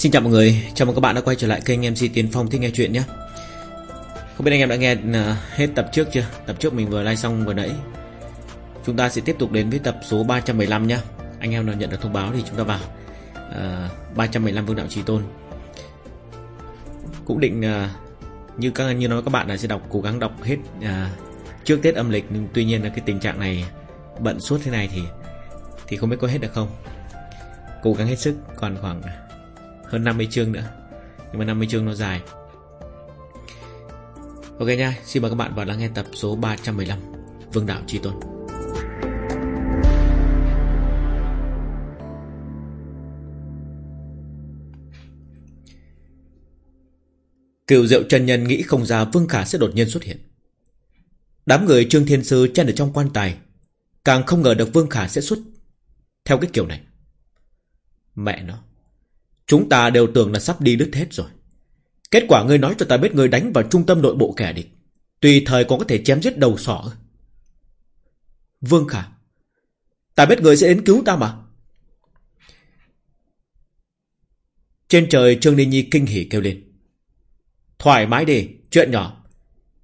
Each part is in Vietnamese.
Xin chào mọi người, chào mừng các bạn đã quay trở lại kênh MC Tiến Phong Thích Nghe Chuyện nhé. Không biết anh em đã nghe à, hết tập trước chưa? Tập trước mình vừa like xong vừa nãy. Chúng ta sẽ tiếp tục đến với tập số 315 nhé Anh em nào nhận được thông báo thì chúng ta vào. À, uh, 315 Vương Đạo Trí Tôn. Cũng định uh, như các như nói các bạn là sẽ đọc cố gắng đọc hết uh, trước Tết âm lịch nhưng tuy nhiên là cái tình trạng này bận suốt thế này thì thì không biết có hết được không? Cố gắng hết sức còn khoảng hơn 50 chương nữa. Nhưng mà 50 chương nó dài. Ok nha, xin mời các bạn vào lắng nghe tập số 315 Vương Đạo Chi Tôn. Cựu Diệu chân nhân nghĩ không ra Vương Khả sẽ đột nhiên xuất hiện. Đám người Trương Thiên Sư chen ở trong quan tài, Càng không ngờ được Vương Khả sẽ xuất. Theo cái kiểu này, Mẹ nó. Chúng ta đều tưởng là sắp đi đứt hết rồi. Kết quả ngươi nói cho ta biết ngươi đánh vào trung tâm nội bộ kẻ địch. Tùy thời còn có thể chém giết đầu sỏ. Vương Khả, Ta biết ngươi sẽ đến cứu ta mà. Trên trời Trương Ninh Nhi kinh hỉ kêu lên. Thoải mái đi, Chuyện nhỏ.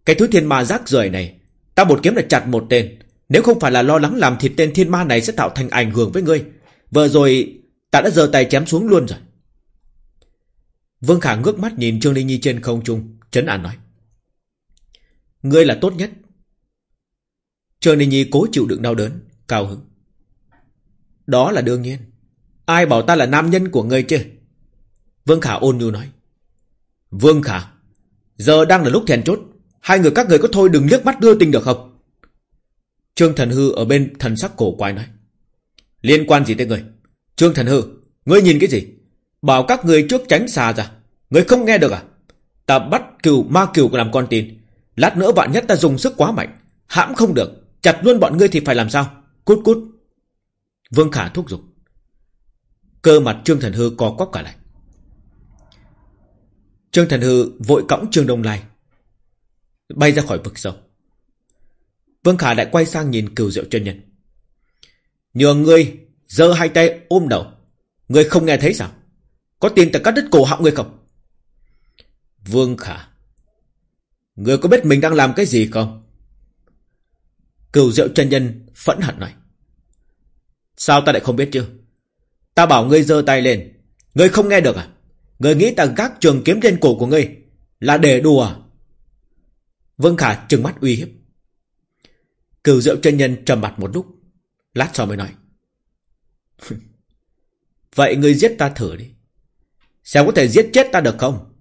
Cái thứ thiên ma rác rưởi này, Ta một kiếm là chặt một tên. Nếu không phải là lo lắng làm thịt tên thiên ma này sẽ tạo thành ảnh hưởng với ngươi. Vừa rồi, Ta đã giơ tay chém xuống luôn rồi. Vương Khả ngước mắt nhìn Trương Linh Nhi trên không trung Trấn an nói. Ngươi là tốt nhất. Trương Linh Nhi cố chịu đựng đau đớn, Cao hứng. Đó là đương nhiên. Ai bảo ta là nam nhân của ngươi chứ? Vương Khả ôn nhu nói. Vương Khả, Giờ đang là lúc thèn chốt. Hai người các người có thôi đừng liếc mắt đưa tình được không? Trương Thần Hư ở bên thần sắc cổ quái nói. Liên quan gì tới người Trương Thần Hư, Ngươi nhìn cái gì? Bảo các người trước tránh xa ra. Người không nghe được à? Ta bắt cừu, ma cừu làm con tin. Lát nữa vạn nhất ta dùng sức quá mạnh. Hãm không được. Chặt luôn bọn ngươi thì phải làm sao? Cút cút. Vương Khả thúc giục. Cơ mặt Trương Thần Hư co quắp cả lại. Trương Thần Hư vội cõng Trương Đông Lai. Bay ra khỏi vực sâu. Vương Khả lại quay sang nhìn cừu diệu chân nhân. Nhờ ngươi giơ hai tay ôm đầu. Ngươi không nghe thấy sao? Có tin ta cắt đứt cổ họng người không? Vương Khả. người có biết mình đang làm cái gì không? Cửu diệu chân nhân phẫn hận nói. Sao ta lại không biết chứ? Ta bảo ngươi giơ tay lên. Ngươi không nghe được à? Ngươi nghĩ ta gác trường kiếm trên cổ của ngươi là để đùa à? Vương Khả trừng mắt uy hiếp. Cửu diệu chân nhân trầm mặt một lúc. Lát sau mới nói. Vậy ngươi giết ta thử đi. Xem có thể giết chết ta được không?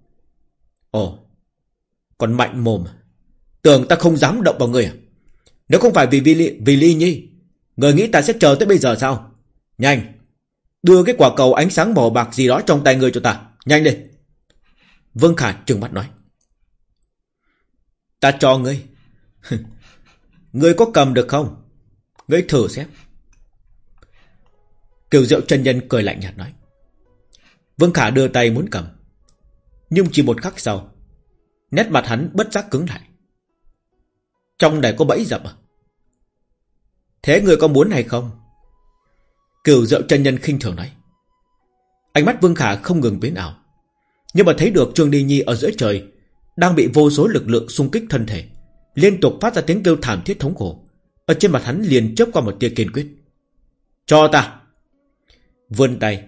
Ồ, còn mạnh mồm? Tưởng ta không dám động vào người à? Nếu không phải vì vì, vì Ly Nhi, người nghĩ ta sẽ chờ tới bây giờ sao? Nhanh, đưa cái quả cầu ánh sáng màu bạc gì đó trong tay người cho ta. Nhanh đi. Vương Khả trừng mắt nói. Ta cho ngươi. ngươi có cầm được không? Ngươi thử xem. Kiều Diệu chân nhân cười lạnh nhạt nói. Vương Khả đưa tay muốn cầm. Nhưng chỉ một khắc sau, nét mặt hắn bất giác cứng lại. Trong này có bẫy dập à? Thế người có muốn hay không? Cửu dậu chân nhân khinh thường nói. Ánh mắt Vương Khả không ngừng biến ảo. Nhưng mà thấy được Trương Đi Nhi ở giữa trời đang bị vô số lực lượng xung kích thân thể, liên tục phát ra tiếng kêu thảm thiết thống khổ. Ở trên mặt hắn liền chớp qua một tia kiên quyết. Cho ta! Vươn tay,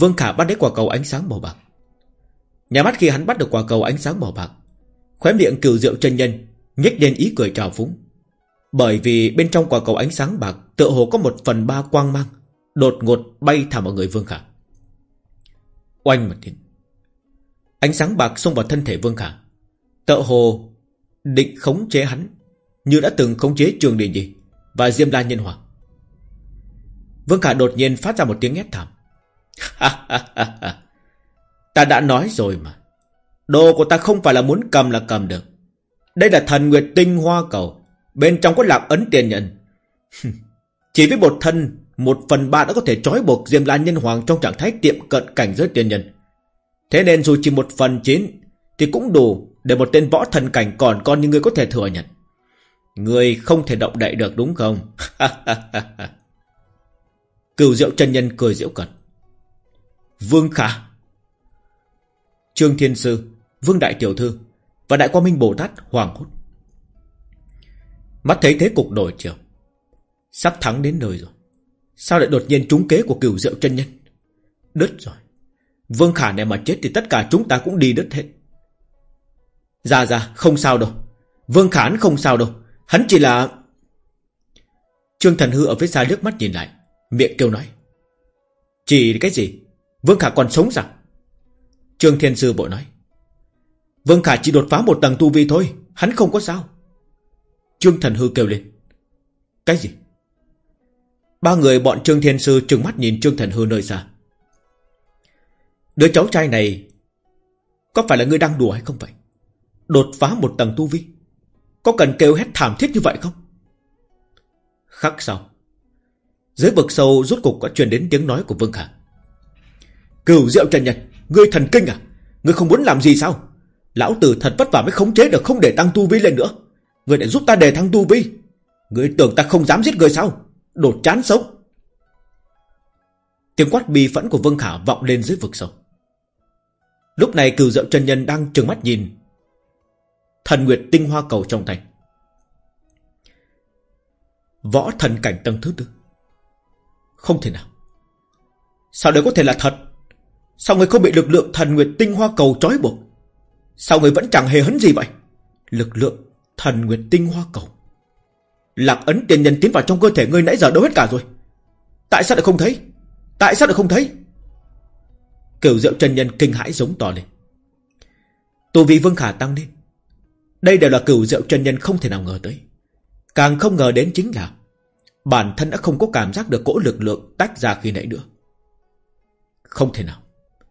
Vương Khả bắt lấy quả cầu ánh sáng màu bạc. Nhà mắt khi hắn bắt được quả cầu ánh sáng màu bạc, khóe miệng cửu diệu chân nhân nhếch lên ý cười trào phúng. Bởi vì bên trong quả cầu ánh sáng bạc tựa hồ có một phần ba quang mang, đột ngột bay thẳng vào người Vương Khả. Oanh một tiếng. Ánh sáng bạc xông vào thân thể Vương Khả. Tựa hồ định khống chế hắn, như đã từng khống chế Trường Đình Nhi và Diêm La Nhân Hoàng. Vương Khả đột nhiên phát ra một tiếng hét thảm. ta đã nói rồi mà. Đồ của ta không phải là muốn cầm là cầm được. Đây là thần nguyệt tinh hoa cầu. Bên trong có lạc ấn tiền nhận. Chỉ với một thân, một phần ba đã có thể trói buộc Diêm La Nhân Hoàng trong trạng thái tiệm cận cảnh giới tiền nhân. Thế nên dù chỉ một phần chín, thì cũng đủ để một tên võ thần cảnh còn con như ngươi có thể thừa nhận. Ngươi không thể động đậy được đúng không? Cửu diệu chân nhân cười diễu cận. Vương Khả. Trương Thiên Sư, Vương Đại Tiểu Thư Và Đại Quang Minh Bồ Tát Hoàng hốt. Mắt thấy thế cục đổi chiều. Sắp thắng đến nơi rồi. Sao lại đột nhiên trúng kế của cửu diệu chân nhân? Đứt rồi. Vương Khả này mà chết thì tất cả chúng ta cũng đi đứt hết. Dạ dạ không sao đâu. Vương Khả hắn không sao đâu. Hắn chỉ là Trương Thần Hư ở phía xa nước mắt nhìn lại, Miệng kêu nói. Chỉ cái gì? Vương Khả còn sống sao? Trương Thiên Sư bội nói. Vương Khả chỉ đột phá một tầng tu vi thôi, Hắn không có sao. Trương Thần Hư kêu lên. Cái gì? Ba người bọn Trương Thiên Sư trừng mắt nhìn Trương Thần Hư nơi xa. Đứa cháu trai này Có phải là người đang đùa hay không vậy? Đột phá một tầng tu vi, Có cần kêu hét thảm thiết như vậy không? Khắc sau. Dưới vực sâu rút cục có truyền đến tiếng nói của Vương Khả. Cửu diệu trần nhật, Ngươi thần kinh à? Ngươi không muốn làm gì sao? Lão tử thật vất vả mới khống chế được không để tăng tu vi lên nữa. Ngươi để giúp ta đề thăng tu vi. Ngươi tưởng ta không dám giết ngươi sao? Đột chán sống. Tiếng quát bi phẫn của Vương Khả vọng lên dưới vực sâu. Lúc này cửu diệu Trần nhân đang trừng mắt nhìn Thần Nguyệt tinh hoa cầu trong tay. Võ thần cảnh tầng thứ tư. Không thể nào. Sao đây có thể là thật? Sao người không bị lực lượng thần Nguyệt tinh hoa cầu trói buộc? Sao người vẫn chẳng hề hấn gì vậy? Lực lượng thần Nguyệt tinh hoa cầu. Lạc ấn tiền nhân tiến vào trong cơ thể ngươi nãy giờ đâu hết cả rồi. Tại sao lại không thấy? Tại sao lại không thấy? Kiểu diệu chân nhân kinh hãi giống to lên. Tù vị Vương Khả tăng lên. Đây đều là cửu diệu chân nhân không thể nào ngờ tới. Càng không ngờ đến chính là Bản thân đã không có cảm giác được cỗ lực lượng tách ra khi nãy nữa. Không thể nào.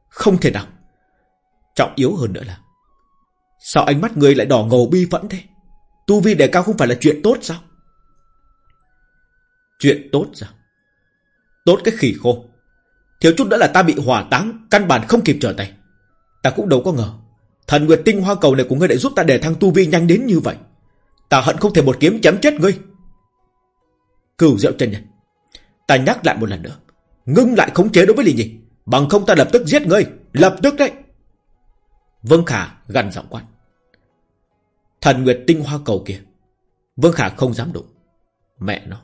Không thể nào. Trọng yếu hơn nữa là, Sao ánh mắt người lại đỏ ngầu bi phẫn thế? Tu vi đề cao không phải là chuyện tốt sao? Chuyện tốt sao? Tốt cái khỉ khô. Thiếu chút nữa là ta bị hỏa táng, Căn bản không kịp trở tay. Ta cũng đâu có ngờ, Thần Nguyệt Tinh Hoa Cầu này của ngươi lại giúp ta để thăng tu vi nhanh đến như vậy. Ta hận không thể một kiếm chém chết ngươi. Cửu diệu chân nhân, Ta nhắc lại một lần nữa. Ngưng lại khống chế đối với Lý Nhi Bằng không ta lập tức giết ngươi. Lập tức đấy. Vương Khả gần giọng quát. Thần Nguyệt Tinh Hoa Cầu kia. Vương Khả không dám đụng. Mẹ nó.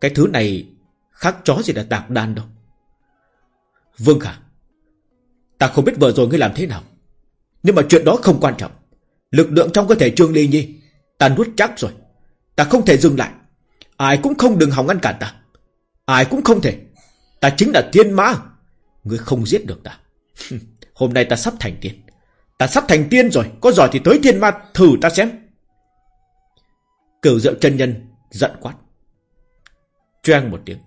Cái thứ này khác chó gì là tạc đan đâu. Vương Khả. Ta không biết vừa rồi ngươi làm thế nào. Nhưng mà chuyện đó không quan trọng. Lực lượng trong cơ thể Trương Ly Nhi, Ta nuốt chắc rồi. Ta không thể dừng lại. Ai cũng không đừng hòng ngăn cản ta. Ai cũng không thể. Ta chính là thiên ma. Ngươi không giết được ta. Hôm nay ta sắp thành tiên. Ta sắp thành tiên rồi. Có giỏi thì tới thiên ma thử ta xem. Cửu diệu chân nhân giận quát. Choang một tiếng.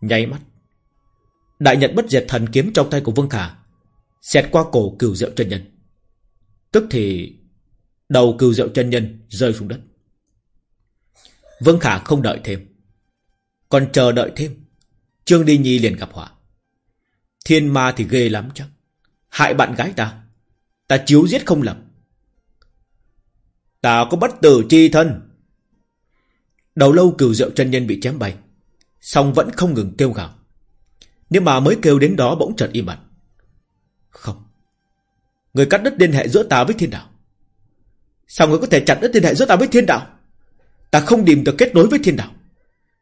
Nháy mắt. Đại nhật bất diệt thần kiếm trong tay của Vương Khả, Xẹt qua cổ cửu diệu chân nhân. Tức thì Đầu cửu diệu chân nhân rơi xuống đất. Vương Khả không đợi thêm. Còn chờ đợi thêm, Trương Đi Nhi liền gặp họa. Thiên ma thì ghê lắm chắc Hại bạn gái ta. Ta chiếu giết không lầm. Ta có bất tử chi thân. Đầu lâu cửu rượu chân nhân bị chém bay Xong vẫn không ngừng kêu gào. Nhưng mà mới kêu đến đó bỗng chợt im bặt. Không. Người cắt đứt liên hệ giữa ta với thiên đạo. Sao người có thể chặt đứt liên hệ giữa ta với thiên đạo? Ta không tìm được kết nối với thiên đạo.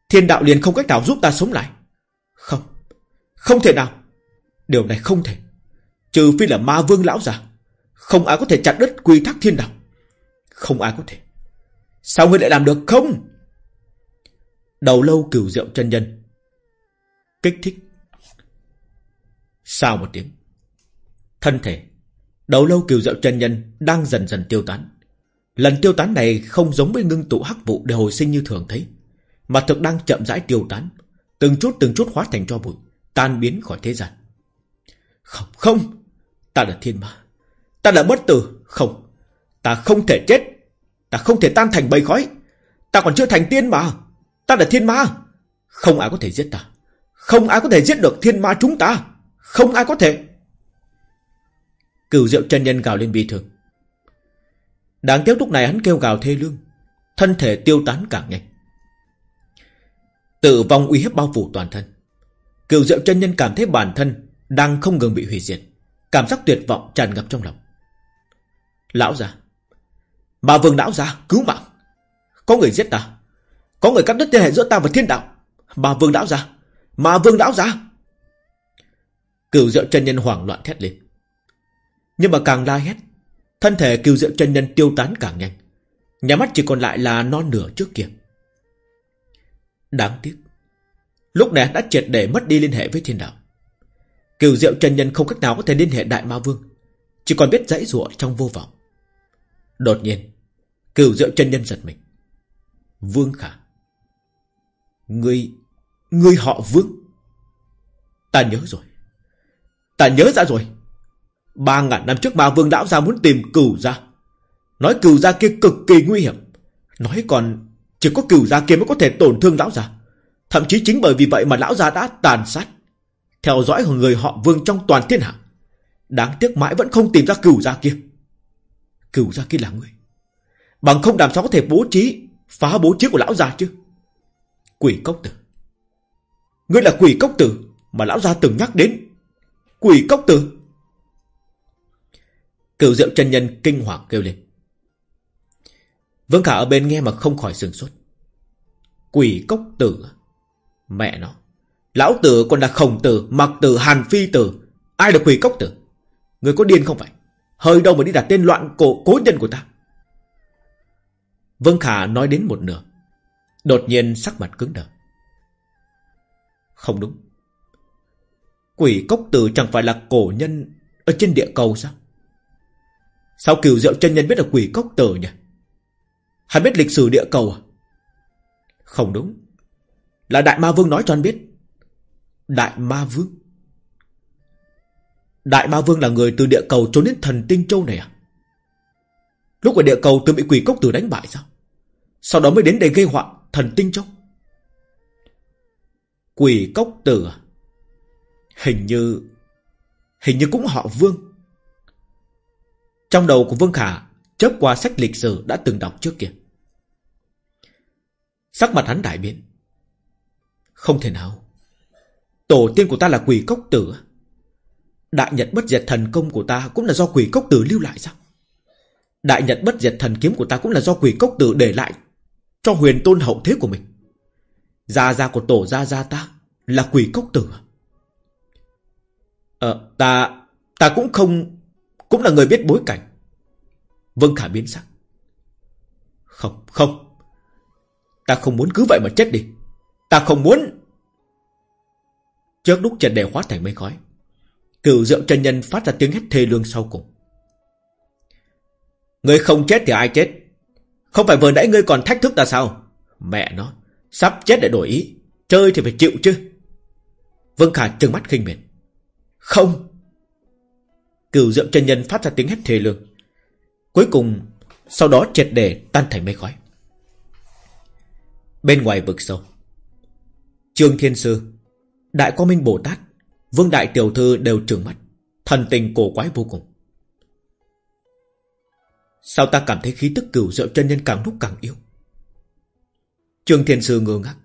Thiên đạo liền không cách nào giúp ta sống lại. Không. Không thể nào. Điều này không thể. Trừ phi là ma vương lão già. Không ai có thể chặt đứt quy tắc thiên đạo. Không ai có thể. Sao ngươi lại làm được không? Đầu lâu cửu diệu chân nhân. Kích thích. Sao một tiếng. Thân thể. Đầu lâu cửu diệu chân nhân Đang dần dần tiêu tán. Lần tiêu tán này không giống với ngưng tụ hắc vụ Để hồi sinh như thường thấy, Mà thực đang chậm rãi tiêu tán, Từng chút từng chút hóa thành cho bụi, Tan biến khỏi thế gian. Không, không. Ta là thiên ma. Ta là bất tử. Không. Ta không thể chết. Ta không thể tan thành bầy khói. Ta còn chưa thành tiên mà. Ta là thiên ma. Không ai có thể giết ta. Không ai có thể giết được thiên ma chúng ta. Không ai có thể. Cửu diệu chân nhân gào lên bi thường Đáng tiếc lúc này hắn kêu gào thê lương. Thân thể tiêu tán càng nhanh. Tử vong uy hiếp bao phủ toàn thân. Cửu diệu chân nhân cảm thấy bản thân đang không ngừng bị hủy diệt, Cảm giác tuyệt vọng tràn ngập trong lòng. Lão già, Bà vương lão già, cứu mạng. Có người giết ta, Có người cắt đứt liên hệ giữa ta và thiên đạo. Bà vương lão già Mà vương lão già. Cửu diệu chân nhân hoảng loạn thét lên. Nhưng mà càng la hét, Thân thể Cửu diệu chân nhân tiêu tán càng nhanh. Nhà mắt chỉ còn lại là non nửa trước kia. Đáng tiếc, Lúc này đã triệt để mất đi liên hệ với thiên đạo. Cửu diệu chân nhân không cách nào có thể liên hệ đại ma vương, Chỉ còn biết dãy rủa trong vô vọng. Đột nhiên Cửu diệu chân nhân giật mình. Vương khả Ngươi Ngươi họ vương? Ta nhớ rồi, Ta nhớ ra rồi. Ba ngàn năm trước ma vương lão ra muốn tìm cửu ra Nói cửu gia kia cực kỳ nguy hiểm. Nói còn Chỉ có cửu gia kia mới có thể tổn thương lão gia. Thậm chí chính bởi vì vậy mà lão gia đã tàn sát. Theo dõi người họ vương trong toàn thiên hạ. Đáng tiếc mãi vẫn không tìm ra cửu gia kia. Cửu gia kia là người. Bằng không làm sao có thể bố trí, Phá bố trí của lão gia chứ? Quỷ cốc tử. Ngươi là quỷ cốc tử Mà lão gia từng nhắc đến. Quỷ cốc tử. Cửu diệu chân nhân kinh hoàng kêu lên. Vương Khả ở bên nghe mà không khỏi sừng sốt. Quỷ cốc tử. Mẹ nó. Lão tử còn là khổng tử, mặc tử, hàn phi tử. Ai là quỷ cốc tử? Người có điên không phải? Hơi đâu mà đi đặt tên loạn cổ cố nhân của ta. Vương Khả nói đến một nửa. Đột nhiên sắc mặt cứng đờ. Không đúng. Quỷ cốc tử chẳng phải là cổ nhân ở trên địa cầu sao? Sao cửu diệu chân nhân biết là quỷ cốc tử nhỉ? Hắn biết lịch sử địa cầu à? Không đúng. Là Đại Ma Vương nói cho anh biết. Đại Ma Vương? Đại Ma Vương là người từ địa cầu trốn đến thần Tinh Châu này à? Lúc ở địa cầu từng bị quỷ cốc tử đánh bại sao? Sau đó mới đến đây gây họa thần Tinh Châu. Quỷ cốc tử à? Hình như... Hình như cũng họ Vương. Trong đầu của Vương Khả, chớp qua sách lịch sử đã từng đọc trước kia. Sắc mặt hắn đại biến. Không thể nào. Tổ tiên của ta là quỷ cốc tử. Đại nhật bất diệt thần công của ta cũng là do quỷ cốc tử lưu lại sao? Đại nhật bất diệt thần kiếm của ta cũng là do quỷ cốc tử để lại cho huyền tôn hậu thế của mình. Gia gia của tổ gia gia ta là quỷ cốc tử. Ờ, ta, ta cũng không, cũng là người biết bối cảnh. Vân Khả biến sắc. Không, không. Ta không muốn cứ vậy mà chết đi. Ta không muốn. Trước lúc trần đề hóa thành mây khói. Cửu diệu chân nhân phát ra tiếng hét thê lương sau cùng. Ngươi không chết thì ai chết? Không phải vừa nãy ngươi còn thách thức ta sao? Mẹ nó, sắp chết để đổi ý. Chơi thì phải chịu chứ. Vương Khả trừng mắt khinh miệt. Không. Cửu diệu chân nhân phát ra tiếng hét thê lương. Cuối cùng Sau đó triệt để tan thành mây khói Bên ngoài vực sâu Trương Thiên Sư Đại Quang Minh Bồ Tát, Vương Đại Tiểu Thư đều trừng mắt, Thần tình cổ quái vô cùng Sao ta cảm thấy khí tức cửu diệu chân nhân càng lúc càng yếu Trường Thiên Sư ngơ ngác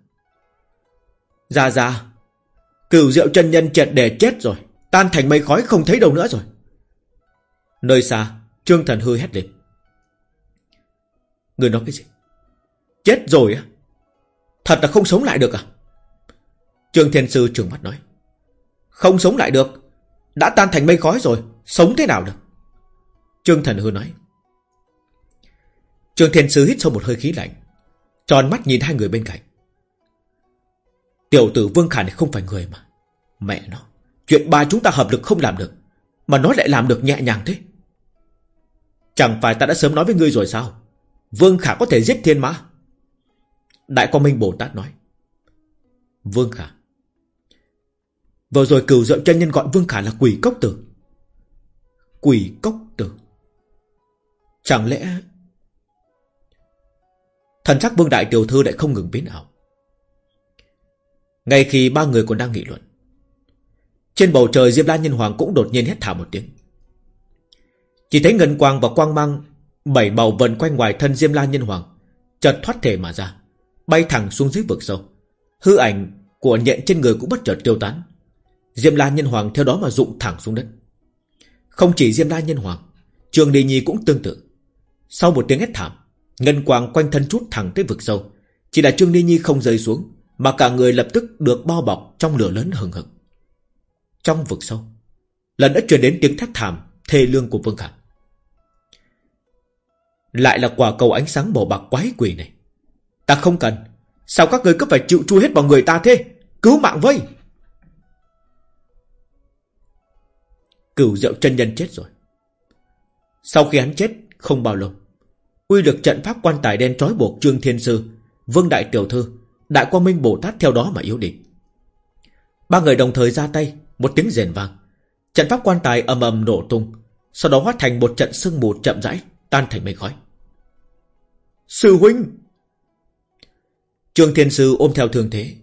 Ra ra Cửu diệu chân nhân triệt để chết rồi, Tan thành mây khói không thấy đâu nữa rồi Nơi xa, Trương Thần Hư hét lên. Người nói cái gì? Chết rồi á? Thật là không sống lại được à? Trương Thiên Sư trường mắt nói. Không sống lại được. Đã tan thành mây khói rồi. Sống thế nào được? Trương Thần Hư nói. Trương Thiên Sư hít sâu một hơi khí lạnh. Tròn mắt nhìn hai người bên cạnh. Tiểu tử Vương Khả này không phải người mà. Mẹ nó. Chuyện ba chúng ta hợp lực không làm được. Mà nó lại làm được nhẹ nhàng thế. Chẳng phải ta đã sớm nói với ngươi rồi sao Vương Khả có thể giết thiên mã Đại Quang Minh Bồ Tát nói Vương Khả Vừa rồi cửu dậu chân nhân gọi Vương Khả là quỷ cốc tử. Quỷ cốc tử. Chẳng lẽ Thần sắc Vương Đại Tiểu Thư lại không ngừng biến ảo? Ngay khi ba người còn đang nghị luận, Trên bầu trời Diệp La Nhân Hoàng cũng đột nhiên hét thả một tiếng. Chỉ thấy ngân quang và quang mang, Bảy màu vần quanh ngoài thân Diêm La Nhân Hoàng, Chợt thoát thể mà ra, Bay thẳng xuống dưới vực sâu. Hư ảnh của nhện trên người cũng bất chợt tiêu tán. Diêm La Nhân Hoàng theo đó mà rụng thẳng xuống đất. Không chỉ Diêm La Nhân Hoàng, Trường Đề Nhi cũng tương tự. Sau một tiếng hét thảm, Ngân quang quanh thân chút thẳng tới vực sâu. Chỉ là Trương Đề Nhi không rơi xuống, Mà cả người lập tức được bao bọc Trong lửa lớn hừng hực. Trong vực sâu, Lần đã truyền đến tiếng thét thảm, Thê lương của Vương Khả. Lại là quả cầu ánh sáng màu bạc quái quỷ này. Ta không cần. Sao các người cứ phải chịu chui hết vào người ta thế? Cứu mạng với! Cửu diệu chân nhân chết rồi. Sau khi hắn chết, không bao lâu, Uy lực trận pháp quan tài đen trói buộc Trương Thiên Sư, Vương Đại Tiểu Thư, Đại Quang Minh Bồ Tát theo đó mà yếu đi. Ba người đồng thời ra tay, Một tiếng rền vang. Trận pháp quan tài ầm ầm nổ tung, Sau đó hóa thành một trận sương mù chậm rãi, Tan thành mây khói. Sư huynh! Trương Thiên Sư ôm theo thương thế,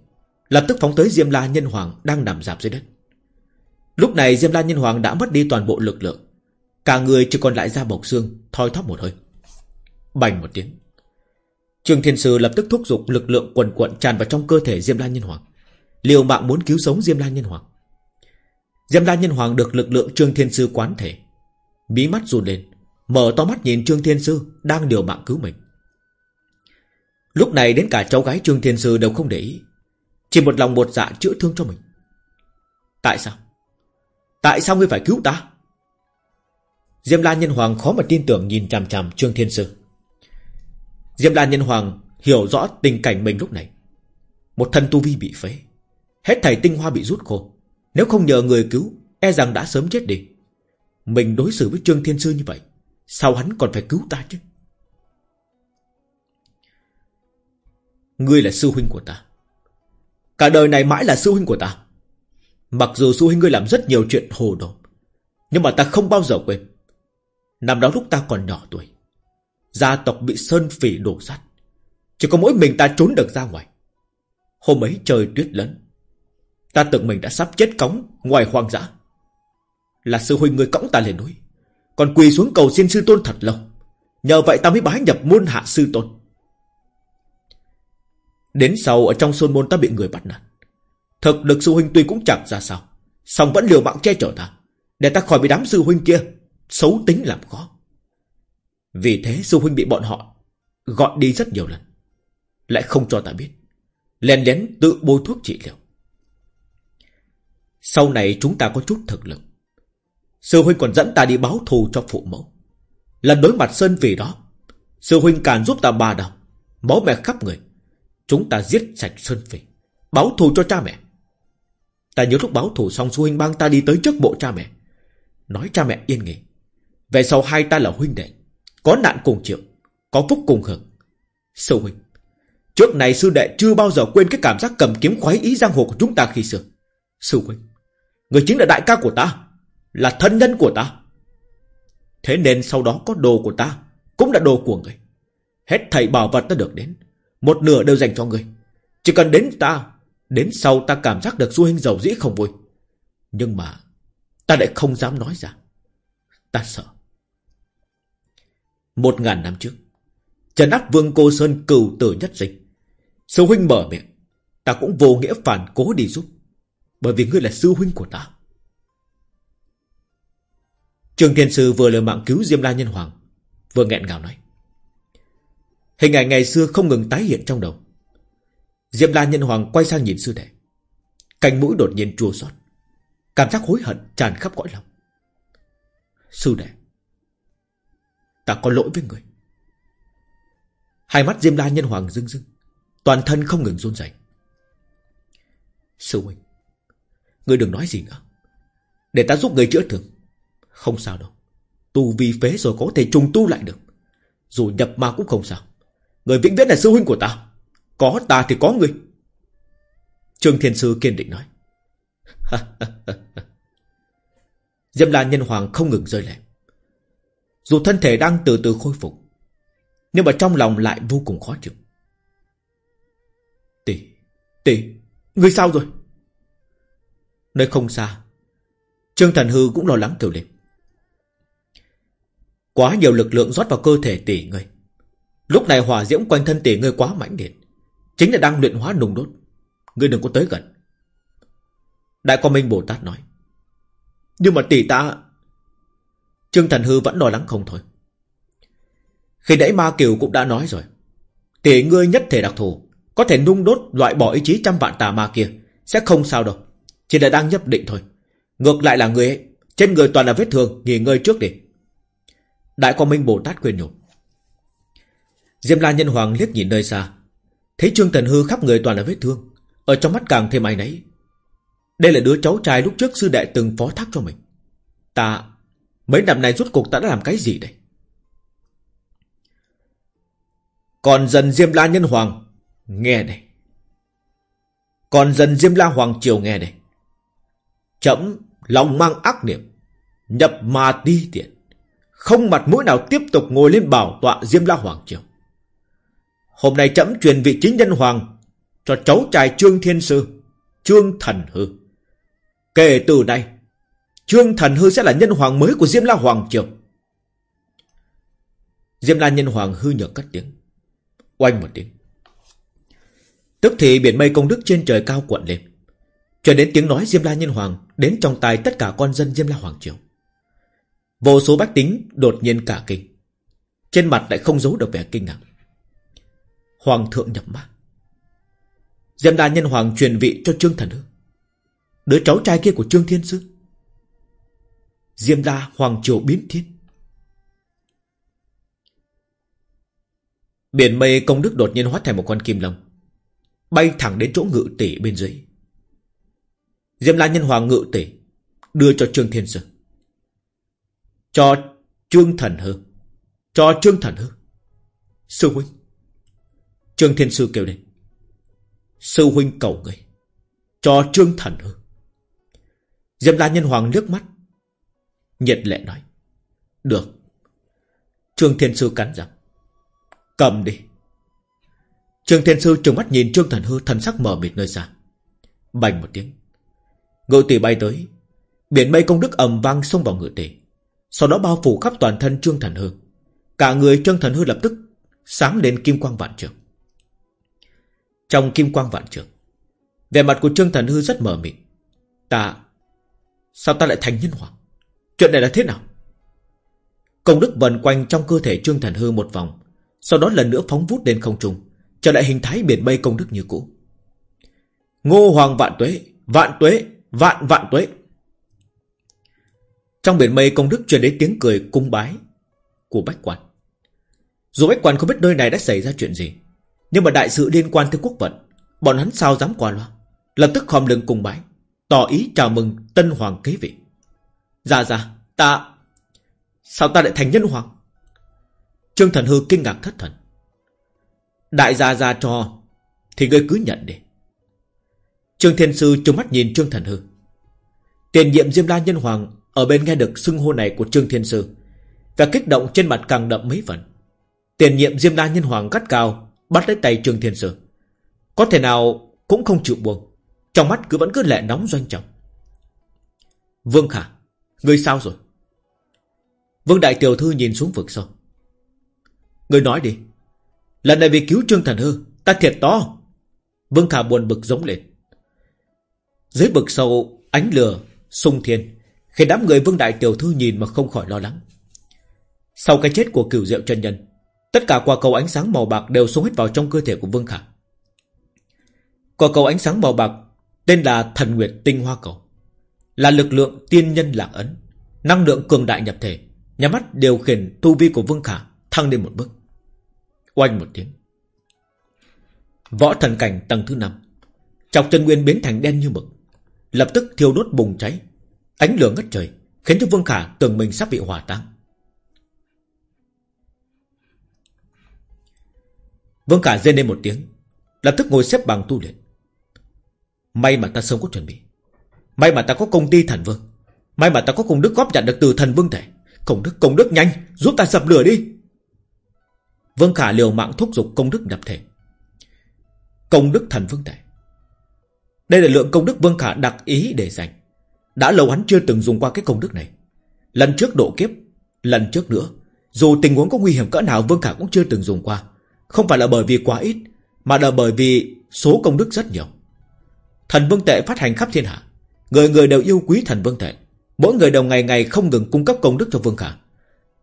Lập tức phóng tới Diêm La Nhân Hoàng Đang nằm dạp dưới đất. Lúc này Diêm La Nhân Hoàng đã mất đi toàn bộ lực lượng. Cả người chỉ còn lại da bọc xương, Thoi thóp một hơi. Bành một tiếng. Trương Thiên Sư lập tức thúc giục lực lượng quần quận tràn vào trong cơ thể Diêm La Nhân Hoàng. Liều mạng muốn cứu sống Diêm La Nhân Hoàng. Diêm La Nhân Hoàng được lực lượng Trương Thiên Sư quán thể. Bí mắt run lên, Mở to mắt nhìn Trương Thiên Sư Đang điều mạng cứu mình. Lúc này đến cả cháu gái Trương Thiên Sư đều không để ý. Chỉ một lòng một dạ chữa thương cho mình. Tại sao? Tại sao ngươi phải cứu ta? Diêm La Nhân Hoàng khó mà tin tưởng nhìn chằm chằm Trương Thiên Sư. Diêm La Nhân Hoàng hiểu rõ tình cảnh mình lúc này. Một thân tu vi bị phế, Hết thảy tinh hoa bị rút khô. Nếu không nhờ người cứu E rằng đã sớm chết đi. Mình đối xử với Trương Thiên Sư như vậy, Sao hắn còn phải cứu ta chứ? Ngươi là sư huynh của ta. Cả đời này mãi là sư huynh của ta. Mặc dù sư huynh ngươi làm rất nhiều chuyện hồ đồ, Nhưng mà ta không bao giờ quên. Năm đó lúc ta còn nhỏ tuổi, Gia tộc bị sơn phỉ đổ sát. Chỉ có mỗi mình ta trốn được ra ngoài. Hôm ấy trời tuyết lớn, Ta tưởng mình đã sắp chết cống Ngoài hoang dã. Là sư huynh người cõng ta lên núi, Còn quỳ xuống cầu xin sư tôn thật lâu. Nhờ vậy ta mới bái nhập môn hạ sư tôn. Đến sau ở trong sơn môn ta bị người bắt nạt. Thực lực sư huynh tuy cũng chẳng ra sao song vẫn liều mạng che chở ta Để ta khỏi bị đám sư huynh kia Xấu tính làm khó. Vì thế sư huynh bị bọn họ Gọi đi rất nhiều lần Lại không cho ta biết Lén lén tự bôi thuốc trị liệu. Sau này chúng ta có chút thực lực Sư huynh còn dẫn ta đi báo thù cho phụ mẫu. Lần đối mặt Sơn vì đó Sư huynh càng giúp ta ba đồng, Máu mẹ khắp người. Chúng ta giết sạch Sơn Phỉ Báo thù cho cha mẹ. Ta nhớ lúc báo thù xong sư huynh mang ta đi tới trước bộ cha mẹ. Nói cha mẹ yên nghỉ. Về sau hai ta là huynh đệ. Có nạn cùng chịu Có phúc cùng hưởng. Sư huynh, Trước này sư đệ chưa bao giờ quên cái cảm giác cầm kiếm khoái ý giang hồ của chúng ta khi xưa. Sư huynh, Người chính là đại ca của ta, Là thân nhân của ta. Thế nên sau đó có đồ của ta Cũng là đồ của người. Hết thầy bảo vật ta được đến, Một nửa đều dành cho người. Chỉ cần đến ta Đến sau ta cảm giác được du Hinh giàu dĩ không vui. Nhưng mà Ta lại không dám nói ra. Ta sợ. Một ngàn năm trước, Trần áp vương cô Sơn cừu tử nhất dịch. Sư huynh mở miệng, Ta cũng vô nghĩa phản cố đi giúp, Bởi vì ngươi là sư huynh của ta. Trường Thiên Sư vừa lời mạng cứu Diêm La Nhân Hoàng, Vừa nghẹn ngào nói. Hình ảnh ngày xưa không ngừng tái hiện trong đầu. Diệp La Nhân Hoàng quay sang nhìn sư đệ. Cành mũi đột nhiên chua xót. Cảm giác hối hận tràn khắp cõi lòng. Sư đệ, Ta có lỗi với người. Hai mắt Diêm La Nhân Hoàng rưng rưng, Toàn thân không ngừng run rẩy. Sư huynh Người đừng nói gì nữa. Để ta giúp người chữa thương. Không sao đâu. Tu vi phế rồi có thể trùng tu lại được. Dù nhập ma cũng không sao. Người vĩnh viễn là sư huynh của ta có ta thì có người. Trương Thiên Sư kiên định nói. Diêm La Nhân Hoàng không ngừng rơi lệ. Dù thân thể đang từ từ khôi phục, nhưng mà trong lòng lại vô cùng khó chịu. Tỷ, tỷ, người sao rồi? Nơi không xa, Trương Thần Hư cũng lo lắng kêu lên. Quá nhiều lực lượng rót vào cơ thể tỷ người. Lúc này hỏa diễm quanh thân tỷ người quá mãnh liệt. Chính là đang luyện hóa nùng đốt Ngươi đừng có tới gần Đại Quang Minh Bồ Tát nói. Nhưng mà tỷ ta... Trương Thần Hư vẫn lo lắng không thôi. Khi nãy Ma Kiều cũng đã nói rồi. Tỷ ngươi nhất thể đặc thù, có thể nung đốt loại bỏ ý chí trăm vạn tà ma kia, sẽ không sao đâu. Chỉ là đang nhấp định thôi. Ngược lại là người ấy, trên người toàn là vết thương, nghỉ ngơi trước đi. Đại Quang Minh Bồ Tát khuyên nhủ. Diêm La Nhân Hoàng liếc nhìn nơi xa, thấy Trương Thần Hư khắp người toàn là vết thương, ở trong mắt càng thêm ai nấy. Đây là đứa cháu trai lúc trước sư đệ từng phó thác cho mình. Ta, mấy năm nay rốt cuộc ta đã làm cái gì đây? Còn dần Diêm La Nhân Hoàng, nghe đây. Còn dần Diêm La Hoàng Triều nghe đây. Chấm lòng mang ác niệm, nhập mà đi tiện. Không mặt mũi nào tiếp tục ngồi lên bảo tọa Diêm La Hoàng Triều. Hôm nay chấm truyền vị chính nhân hoàng cho cháu trai Trương Thiên Sư, Trương Thần Hư. Kể từ nay, Trương Thần Hư sẽ là nhân hoàng mới của Diêm La Hoàng Triều. Diêm La Nhân Hoàng hư nhược cất tiếng. Oanh một tiếng. Tức thì biển mây công đức trên trời cao cuộn lên. Cho đến tiếng nói Diêm La Nhân Hoàng đến trong tai tất cả con dân Diêm La Hoàng Triều. Vô số bách tính đột nhiên cả kinh. Trên mặt lại không giấu được vẻ kinh ngạc. Hoàng thượng nhập ma. Diêm La Nhân Hoàng truyền vị cho Trương Thần Hư. Đứa cháu trai kia của Trương Thiên Sư. Diêm La Hoàng Triều biến thiên. Biển mây công đức đột nhiên hóa thành một con kim long, Bay thẳng đến chỗ ngự tỷ bên dưới Diêm la nhân hoàng ngự tỷ Đưa cho Trương Thiên Sư Cho Trương Thần Hư Cho Trương Thần Hư Sư huynh Trương Thiên Sư kêu lên Sư huynh cầu người Cho Trương Thần Hư diệp la nhân hoàng nước mắt, Nhiệt lệ nói Được Trương Thiên Sư cắn răng Cầm đi. Trương Thiên Sư trừng mắt nhìn Trương Thần Hư thần sắc mờ mịt nơi xa. Bành một tiếng. Ngự tỷ bay tới. Biển mây công đức ầm vang xông vào ngự tỷ. Sau đó bao phủ khắp toàn thân Trương Thần Hư. Cả người Trương Thần Hư lập tức sáng lên kim quang vạn trường. Trong kim quang vạn trường. Vẻ mặt của Trương Thần Hư rất mờ mịt. Ta... Sao ta lại thành nhân hoàng? Chuyện này là thế nào? Công đức vần quanh trong cơ thể Trương Thần Hư một vòng, sau đó lần nữa phóng vút lên không trung, Trở lại hình thái biển mây công đức như cũ Ngô Hoàng vạn tuế Vạn tuế, Vạn vạn tuế Trong biển mây công đức truyền đến tiếng cười cung bái Của Bách Quan Dù Bách Quan không biết nơi này đã xảy ra chuyện gì nhưng mà đại sự liên quan tới quốc vận Bọn hắn sao dám qua loa Lập tức khom lưng cung bái Tỏ ý chào mừng tân hoàng kế vị Dạ dạ ta Sao ta lại thành nhân hoàng Trương Thần Hư kinh ngạc thất thần. Đại gia gia cho, thì ngươi cứ nhận đi. Trương Thiên Sư trông mắt nhìn Trương Thần Hư. Tiền nhiệm Diêm La Nhân Hoàng ở bên nghe được xưng hô này của Trương Thiên Sư. Và kích động trên mặt càng đậm mấy phần. Tiền nhiệm Diêm La Nhân Hoàng gắt cao, bắt lấy tay Trương Thiên Sư. Có thể nào cũng không chịu buông. Trong mắt cứ vẫn cứ lệ nóng doanh trọng. Vương Khả, ngươi sao rồi? Vương Đại Tiểu Thư nhìn xuống vực sâu. Người nói đi. Lần này vì cứu Trương Thần Hư, ta thiệt to. Vương Khả buồn bực giống lên. Dưới bực sâu, ánh lửa, sung thiên, khi đám người Vương Đại Tiểu Thư nhìn mà không khỏi lo lắng. Sau cái chết của cửu diệu chân nhân, tất cả quả cầu ánh sáng màu bạc đều xuống hết vào trong cơ thể của Vương Khả. Quả cầu ánh sáng màu bạc tên là Thần Nguyệt Tinh Hoa Cầu, là lực lượng tiên nhân lạc ấn, năng lượng cường đại nhập thể, nhà mắt điều khiển tu vi của Vương Khả thăng lên một bước. Oanh một tiếng. Võ thần cảnh tầng thứ năm Chọc chân nguyên biến thành đen như mực Lập tức thiêu đốt bùng cháy Ánh lửa ngất trời Khiến cho Vương Khả tưởng mình sắp bị hỏa táng Vương Khả rên lên một tiếng Lập tức ngồi xếp bằng tu luyện May mà ta sớm có chuẩn bị May mà ta có công ty thần vương May mà ta có công đức góp nhận được từ thần vương thể Công đức công đức nhanh Giúp ta sập lửa đi Vương Khả liều mạng thúc giục công đức nhập thể. Công đức thần vương thể. Đây là lượng công đức Vương Khả đặc ý để dành. Đã lâu hắn chưa từng dùng qua cái công đức này. Lần trước độ kiếp, lần trước nữa, dù tình huống có nguy hiểm cỡ nào Vương Khả cũng chưa từng dùng qua. Không phải là bởi vì quá ít, mà là bởi vì số công đức rất nhiều. Thần vương tệ phát hành khắp thiên hạ, Người người đều yêu quý thần vương tệ. Mỗi người đều ngày ngày không ngừng cung cấp công đức cho Vương Khả.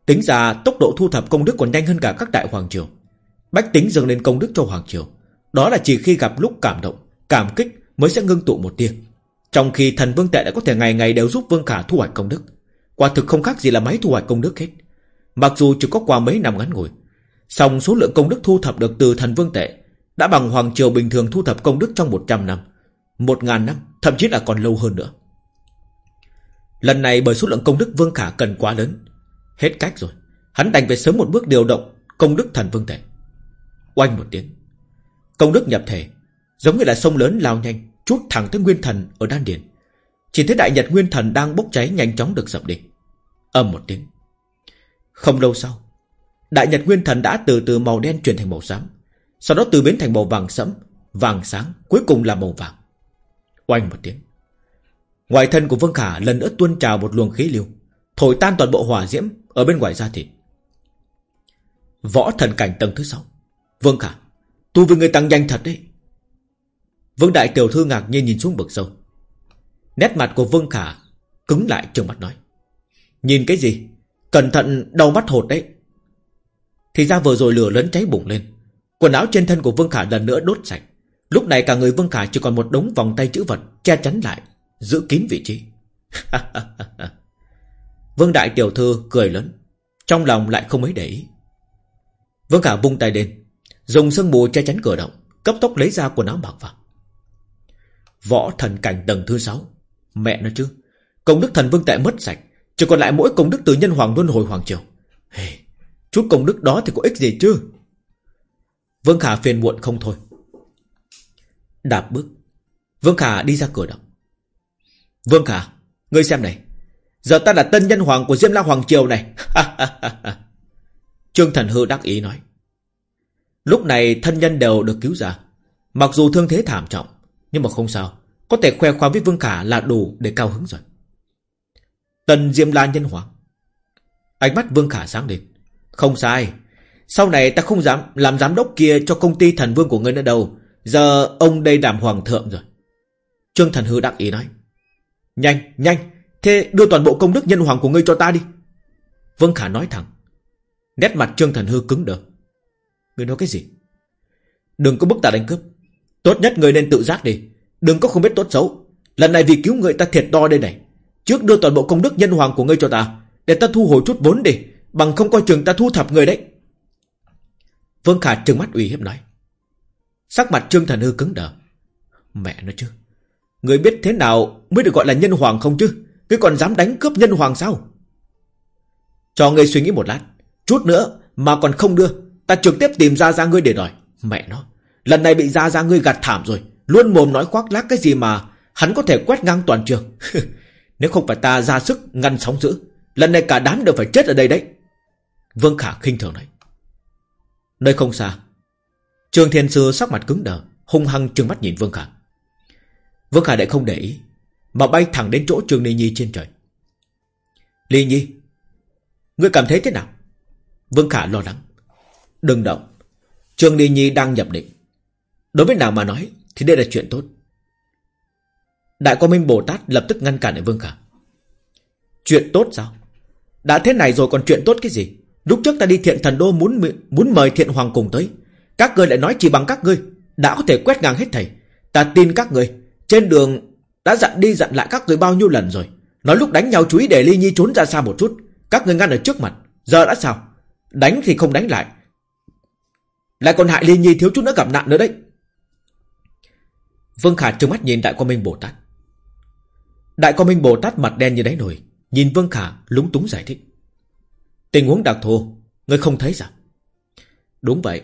Tính ra tốc độ thu thập công đức còn nhanh hơn cả các đại hoàng triều. Bách tính dâng lên công đức cho hoàng triều. Đó là chỉ khi gặp lúc cảm động Cảm kích mới sẽ ngưng tụ một tia. Trong khi thần vương tệ đã có thể ngày ngày đều giúp Vương Khả thu hoạch công đức. Quả thực không khác gì là máy thu hoạch công đức hết. Mặc dù chỉ có qua mấy năm ngắn ngủi song số lượng công đức thu thập được từ thần vương tệ Đã bằng hoàng triều bình thường thu thập công đức trong 100 năm, một ngàn năm, Thậm chí là còn lâu hơn nữa. Lần này bởi số lượng công đức Vương Khả cần quá lớn, Hết cách rồi. Hắn đành phải sớm một bước điều động Công đức thần vương tệ. Oanh một tiếng, Công đức nhập thể, Giống như là sông lớn lao nhanh, Chút thẳng tới nguyên thần ở đan điền. Chỉ thấy đại nhật nguyên thần đang bốc cháy nhanh chóng được dập đi. Âm một tiếng, Không lâu sau Đại nhật nguyên thần đã từ từ màu đen chuyển thành màu xám. Sau đó từ biến thành màu vàng sẫm, Vàng sáng, cuối cùng là màu vàng. Oanh một tiếng. Ngoài thân của Vương Khả lần nữa tuôn trào một luồng khí lưu, Thổi tan toàn bộ hỏa diễm Ở bên ngoài da thịt. Võ thần cảnh tầng thứ sáu. Vương Khả, Tu với người tăng nhanh thật đấy. Vương Đại Tiểu Thư ngạc nhiên nhìn xuống bực sâu. Nét mặt của Vương Khả Cứng lại, trừng mắt nói. Nhìn cái gì? Cẩn thận đau mắt hột đấy. Thì ra vừa rồi lửa lớn cháy bùng lên. Quần áo trên thân của Vương Khả lần nữa đốt sạch. Lúc này cả người Vương Khả chỉ còn một đống vòng tay chữ vật Che chắn lại Giữ kín vị trí. Vương Đại Tiểu Thư cười lớn Trong lòng lại không mấy để ý. Vương Khả vung tay lên Dùng sương mù che chắn cửa động Cấp tốc lấy ra quần áo mặc vào. Võ thần cảnh tầng thứ sáu Mẹ nó chứ Công đức thần vương tệ mất sạch Chỉ còn lại mỗi công đức từ nhân hoàng luân hồi hoàng triều. Hey, Chút công đức đó thì có ích gì chứ? Vương Khả phiền muộn không thôi. Đạp bước. Vương Khả đi ra cửa động. Vương Khả, Ngươi xem này. Giờ ta là tân nhân hoàng của Diêm La Hoàng Triều này. Trương Thần Hư đắc ý nói. Lúc này thân nhân đều được cứu ra. Mặc dù thương thế thảm trọng, Nhưng mà không sao. Có thể khoe khoang với Vương Khả là đủ để cao hứng rồi. Tân Diêm La Nhân Hoàng. Ánh mắt Vương Khả sáng lên. Không sai. Sau này ta không dám làm giám đốc kia cho công ty thần vương của ngươi nữa đâu. Giờ ông đây đảm hoàng thượng rồi. Trương Thần Hư đắc ý nói. Nhanh, nhanh. Thế đưa toàn bộ công đức nhân hoàng của ngươi cho ta đi. Vương Khả nói thẳng. Nét mặt Trương Thần Hư cứng đờ. Ngươi nói cái gì? Đừng có bức ta đánh cướp. Tốt nhất ngươi nên tự giác đi. Đừng có không biết tốt xấu. Lần này vì cứu người ta thiệt to đây này. Trước đưa toàn bộ công đức nhân hoàng của ngươi cho ta Để ta thu hồi chút vốn đi. Bằng không coi chừng ta thu thập người đấy. Vương Khả trừng mắt ủy hiếp nói. Sắc mặt Trương Thần Hư cứng đờ. Mẹ nó chứ, Người biết thế nào mới được gọi là nhân hoàng không chứ? Cái còn dám đánh cướp nhân hoàng sao? Cho ngươi suy nghĩ một lát, Chút nữa mà còn không đưa, Ta trực tiếp tìm ra ra ngươi để đòi. Mẹ nó, Lần này bị ra ra ngươi gạt thảm rồi, Luôn mồm nói khoác lác cái gì mà Hắn có thể quét ngang toàn trường. Nếu không phải ta ra sức ngăn sóng dữ, Lần này cả đám đều phải chết ở đây đấy. Vương Khả khinh thường nói. Nơi không xa. Trường Thiên Sư sắc mặt cứng đờ, Hung hăng trừng mắt nhìn Vương Khả. Vương Khả lại không để ý, Mà bay thẳng đến chỗ Trường Ly Nhi trên trời. Ly Nhi, Ngươi cảm thấy thế nào? Vương Khả lo lắng. Đừng động. Trường Ly Nhi đang nhập định. Đối với nào mà nói, Thì đây là chuyện tốt. Đại Quang Minh Bồ Tát lập tức ngăn cản lại Vương Khả. Chuyện tốt sao? Đã thế này rồi còn chuyện tốt cái gì? Lúc trước ta đi thiện thần đô muốn muốn mời thiện hoàng cùng tới Các ngươi lại nói chỉ bằng các ngươi, Đã có thể quét ngang hết thầy Ta tin các ngươi, trên đường đã dặn đi dặn lại các người bao nhiêu lần rồi. Nói lúc đánh nhau chú ý để Ly Nhi trốn ra xa một chút. Các ngươi ngăn ở trước mặt. Giờ đã sao? Đánh thì không đánh lại. Lại còn hại Ly Nhi thiếu chút nữa gặp nạn nữa đấy. Vương Khả trừng mắt nhìn Đại Quang Minh Bồ Tát. Đại Quang Minh Bồ Tát mặt đen như đáy nồi. Nhìn Vương Khả lúng túng giải thích. Tình huống đặc thù, ngươi không thấy sao? Đúng vậy.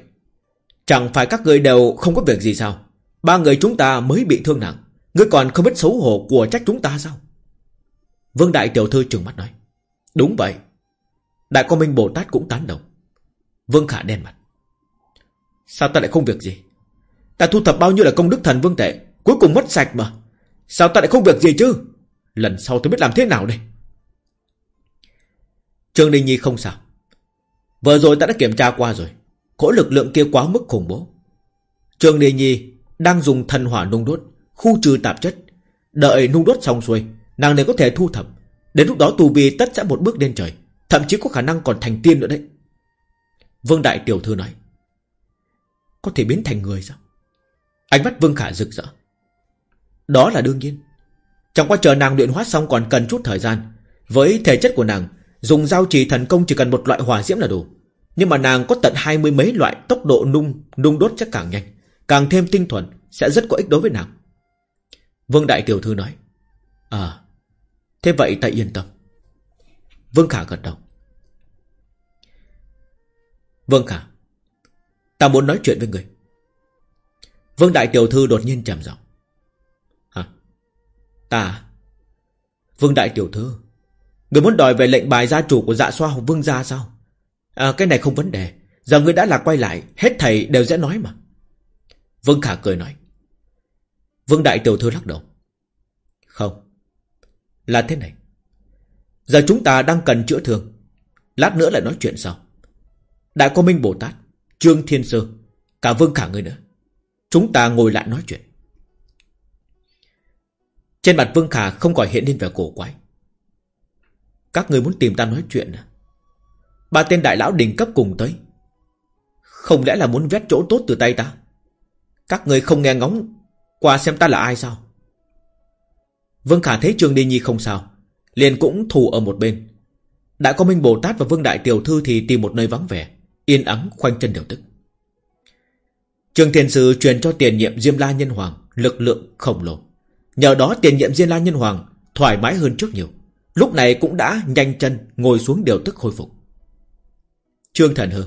Chẳng phải các người đều không có việc gì sao? Ba người chúng ta mới bị thương nặng Ngươi còn không biết xấu hổ của trách chúng ta sao? Vương Đại Tiểu Thư trừng mắt nói. Đúng vậy. Đại Quang Minh Bồ Tát cũng tán đồng. Vương Khả đen mặt. Sao ta lại không việc gì? Ta thu thập bao nhiêu là công đức thần vương tệ Cuối cùng mất sạch mà. Sao ta lại không việc gì chứ? Lần sau tôi biết làm thế nào đây? Trương Đình Nhi không sao. Vừa rồi ta đã kiểm tra qua rồi. Cỗ lực lượng kia quá mức khủng bố. Trương Đình Nhi đang dùng thần hỏa nung đốt, khu trừ tạp chất. Đợi nung đốt xong xuôi, Nàng này có thể thu thập. Đến lúc đó tù vi tất sẽ một bước lên trời, Thậm chí có khả năng còn thành tiên nữa đấy. Vương Đại Tiểu Thư nói, Có thể biến thành người sao? Ánh mắt Vương Khả rực rỡ. Đó là đương nhiên. Chẳng qua chờ nàng luyện hóa xong còn cần chút thời gian, Với thể chất của nàng Dùng giao trì thần công chỉ cần một loại hỏa diễm là đủ. Nhưng mà nàng có tận hai mươi mấy loại Tốc độ nung nung đốt chắc càng nhanh. Càng thêm tinh thuần, Sẽ rất có ích đối với nàng. Vương Đại Tiểu Thư nói À Thế vậy ta yên tâm. Vương Khả gật đầu. Vương Khả, Ta muốn nói chuyện với người. Vương Đại Tiểu Thư đột nhiên trầm giọng. Hả? Ta? Vương Đại Tiểu Thư Người muốn đòi về lệnh bài gia chủ của dạ xoa Vương gia sao? À cái này không vấn đề. Giờ người đã là quay lại, Hết thầy đều sẽ nói mà. Vương Khả cười nói. Vương Đại Tiểu Thư lắc đầu. Không. Là thế này. Giờ chúng ta đang cần chữa thương. Lát nữa lại nói chuyện sau. Đại Quang Minh Bồ Tát, Trương Thiên Sơ Cả Vương Khả người nữa. Chúng ta ngồi lại nói chuyện. Trên mặt Vương Khả không còn hiện lên vẻ cổ quái. Các người muốn tìm ta nói chuyện à? Ba tên đại lão đỉnh cấp cùng tới. Không lẽ là muốn vét chỗ tốt từ tay ta? Các người không nghe ngóng, Qua xem ta là ai sao? Vương Khả thấy Trương Đi Nhi không sao. Liền cũng thù ở một bên. Đại có Minh Bồ Tát và Vương Đại Tiểu Thư Thì tìm một nơi vắng vẻ, Yên ắng khoanh chân điều tức. Trường Thiền Sư truyền cho tiền nhiệm Diêm La Nhân Hoàng Lực lượng khổng lồ. Nhờ đó tiền nhiệm Diêm La Nhân Hoàng Thoải mái hơn trước nhiều. Lúc này cũng đã nhanh chân ngồi xuống điều tức khôi phục. Trương Thần Hư,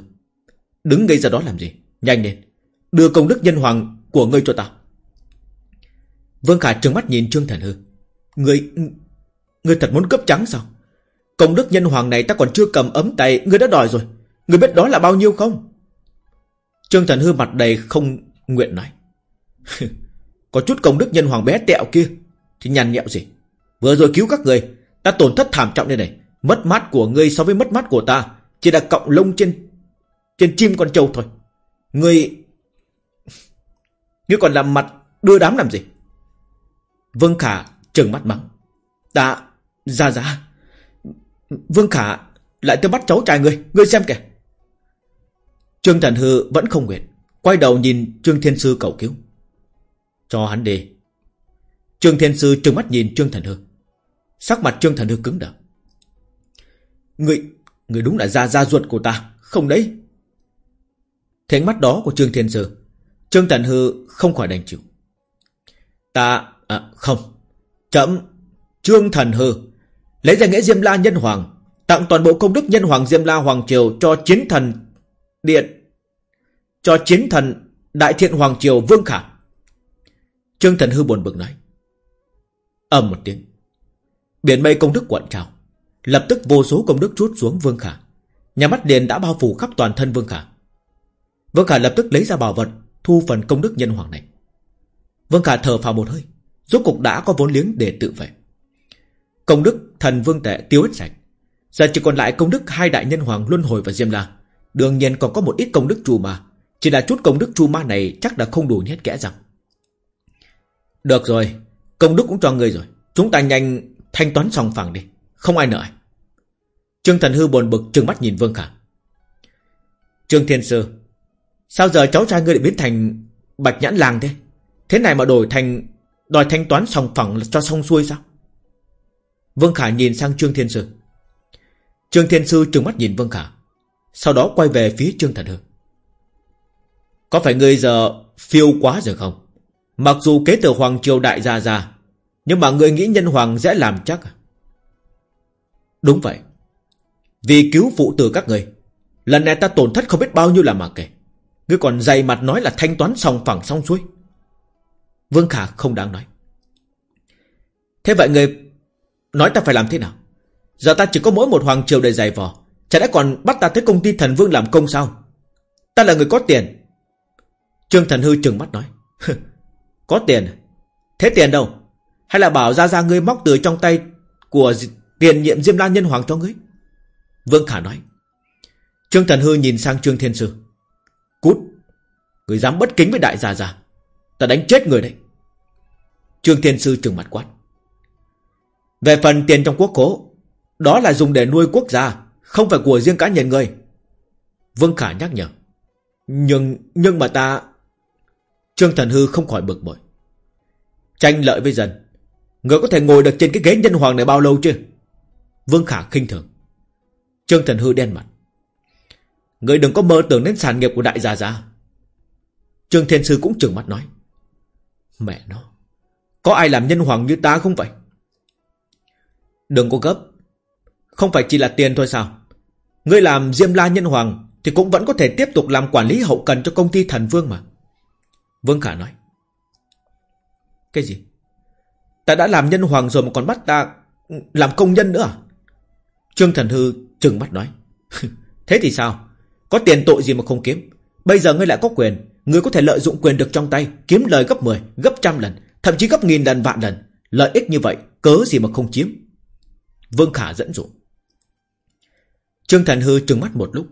Đứng ngay ra đó làm gì? Nhanh lên, Đưa công đức nhân hoàng của ngươi cho ta. Vương Khả trừng mắt nhìn Trương Thần Hư. Ngươi Ngươi thật muốn cấp trắng sao? Công đức nhân hoàng này ta còn chưa cầm ấm tay, Ngươi đã đòi rồi. Ngươi biết đó là bao nhiêu không? Trương Thần Hư mặt đầy không nguyện nói. Có chút công đức nhân hoàng bé tẹo kia, Thì nhằn nhẹo gì? Vừa rồi cứu các người Ta tổn thất thảm trọng đây này. Mất mát của ngươi so với mất mát của ta Chỉ là cộng lông trên Trên chim con trâu thôi. Ngươi Ngươi còn làm mặt đưa đám làm gì? Vương Khả trừng mắt mắng. Ta, Ra ra Vương Khả Lại tới bắt cháu trai ngươi Ngươi xem kìa. Trương Thần Hư vẫn không nguyện, Quay đầu nhìn Trương Thiên Sư cầu cứu. Cho hắn đi. Trương Thiên Sư trừng mắt nhìn Trương Thần Hư. Sắc mặt Trương Thần Hư cứng đờ. Người Người đúng là da da ruột của ta Không đấy? Thế mắt đó của Trương Thiên Sư Trương Thần Hư không khỏi đành chịu. Ta à, Không. Chậm Trương Thần Hư. Lấy ra nghĩa Diêm La Nhân Hoàng Tặng toàn bộ công đức Nhân Hoàng Diêm La Hoàng Triều Cho chiến thần Điện Cho chiến thần Đại thiện Hoàng Triều Vương Khả. Trương Thần Hư buồn bực nói. Ầm một tiếng. Biển mây công đức quận trào. Lập tức vô số công đức trút xuống Vương Khả. Nhà mắt liền đã bao phủ khắp toàn thân Vương Khả. Vương Khả lập tức lấy ra bảo vật, Thu phần công đức nhân hoàng này. Vương Khả thở phào một hơi, Rốt cục đã có vốn liếng để tự vệ. Công đức thần vương tệ tiêu hết sạch. Giờ chỉ còn lại công đức hai đại nhân hoàng Luân Hồi và Diêm La. Đương nhiên còn có một ít công đức trù ma. Chỉ là chút công đức trù ma này Chắc đã không đủ nhét kẽ rằng Được rồi, Công đức cũng cho người rồi. Chúng ta nhanh thanh toán xong phẳng đi. Không ai nợ ai Trương Thần Hư buồn bực trừng mắt nhìn Vương Khả. Trương Thiên Sư, Sao giờ cháu trai ngươi lại biến thành Bạch nhãn làng thế? Thế này mà đổi thành, Đòi thanh toán xong phẳng cho xong xuôi sao? Vương Khả nhìn sang Trương Thiên Sư. Trương Thiên Sư trừng mắt nhìn Vương Khả, Sau đó quay về phía Trương Thần Hư. Có phải ngươi giờ phiêu quá rồi không? Mặc dù kế từ Hoàng Triều Đại gia ra nhưng mà người nghĩ nhân hoàng dễ làm chắc à? Đúng vậy. Vì cứu phụ tử các người, Lần này ta tổn thất không biết bao nhiêu là mà kể. Ngươi còn dày mặt nói là thanh toán xong phẳng xong xuôi. Vương Khả không đáng nói. Thế vậy người Nói ta phải làm thế nào? Giờ ta chỉ có mỗi một hoàng triều để giày vò. Chả lẽ còn bắt ta tới công ty thần vương làm công sao? Ta là người có tiền. Trương thần hư trừng mắt nói. Có tiền? À? Thế tiền đâu? Hay là bảo ra ra ngươi móc từ trong tay Của tiền nhiệm Diêm La Nhân Hoàng cho ngươi? Vương Khả nói. Trương thần hư nhìn sang Trương Thiên Sư. Cút! Người dám bất kính với đại gia gia. Ta đánh chết người đấy Trương Thiên Sư trừng mặt quát. Về phần tiền trong quốc cố Đó là dùng để nuôi quốc gia, Không phải của riêng cá nhân ngươi. Vương Khả nhắc nhở. Nhưng nhưng mà ta Trương Thần Hư không khỏi bực bội. Tranh lợi với dân. Người có thể ngồi được trên cái ghế nhân hoàng này bao lâu chứ? Vương Khả khinh thường. Trương Thần Hư đen mặt. Người đừng có mơ tưởng đến sản nghiệp của đại gia gia. Trương Thiên Sư cũng trừng mắt nói. Mẹ nó, Có ai làm nhân hoàng như ta không vậy? Đừng có gấp. Không phải chỉ là tiền thôi sao? Ngươi làm Diêm La nhân hoàng Thì cũng vẫn có thể tiếp tục làm quản lý hậu cần cho công ty thần vương mà. Vương Khả nói. Cái gì? Ta đã làm nhân hoàng rồi mà còn bắt ta Làm công nhân nữa à? Trương Thần Hư trừng mắt nói. Thế thì sao? Có tiền tội gì mà không kiếm? Bây giờ ngươi lại có quyền. Ngươi có thể lợi dụng quyền được trong tay Kiếm lời gấp 10, gấp trăm lần Thậm chí gấp nghìn lần vạn lần. Lợi ích như vậy cớ gì mà không chiếm? Vương Khả dẫn dụ. Trương Thần Hư trừng mắt một lúc.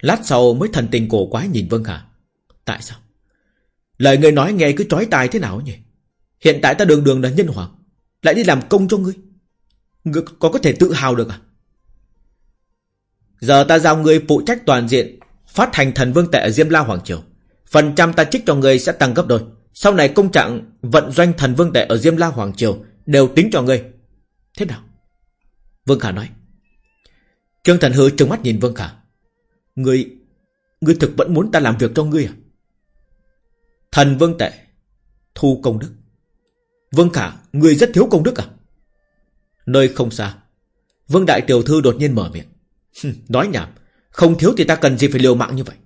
Lát sau mới thần tình cổ quái nhìn Vương Khả. Tại sao? Lời ngươi nói nghe cứ trói tai thế nào nhỉ? Hiện tại ta đường đường là nhân hoàng, Lại đi làm công cho ngươi. Ngươi có có thể tự hào được à? Giờ ta giao ngươi phụ trách toàn diện, Phát hành thần vương tệ ở Diêm La Hoàng Triều. Phần trăm ta trích cho ngươi sẽ tăng gấp đôi. Sau này công trạng vận doanh thần vương tệ ở Diêm La Hoàng Triều Đều tính cho ngươi. Thế nào? Vương Khả nói. Trương Thần Hư trừng mắt nhìn Vương Khả. Ngươi Ngươi thực vẫn muốn ta làm việc cho ngươi à? Thần Vương Tệ, Thu công đức. Vương Khả người rất thiếu công đức à? Nơi không xa, Vương Đại Tiểu Thư đột nhiên mở miệng. Nói nhảm, Không thiếu thì ta cần gì phải liều mạng như vậy?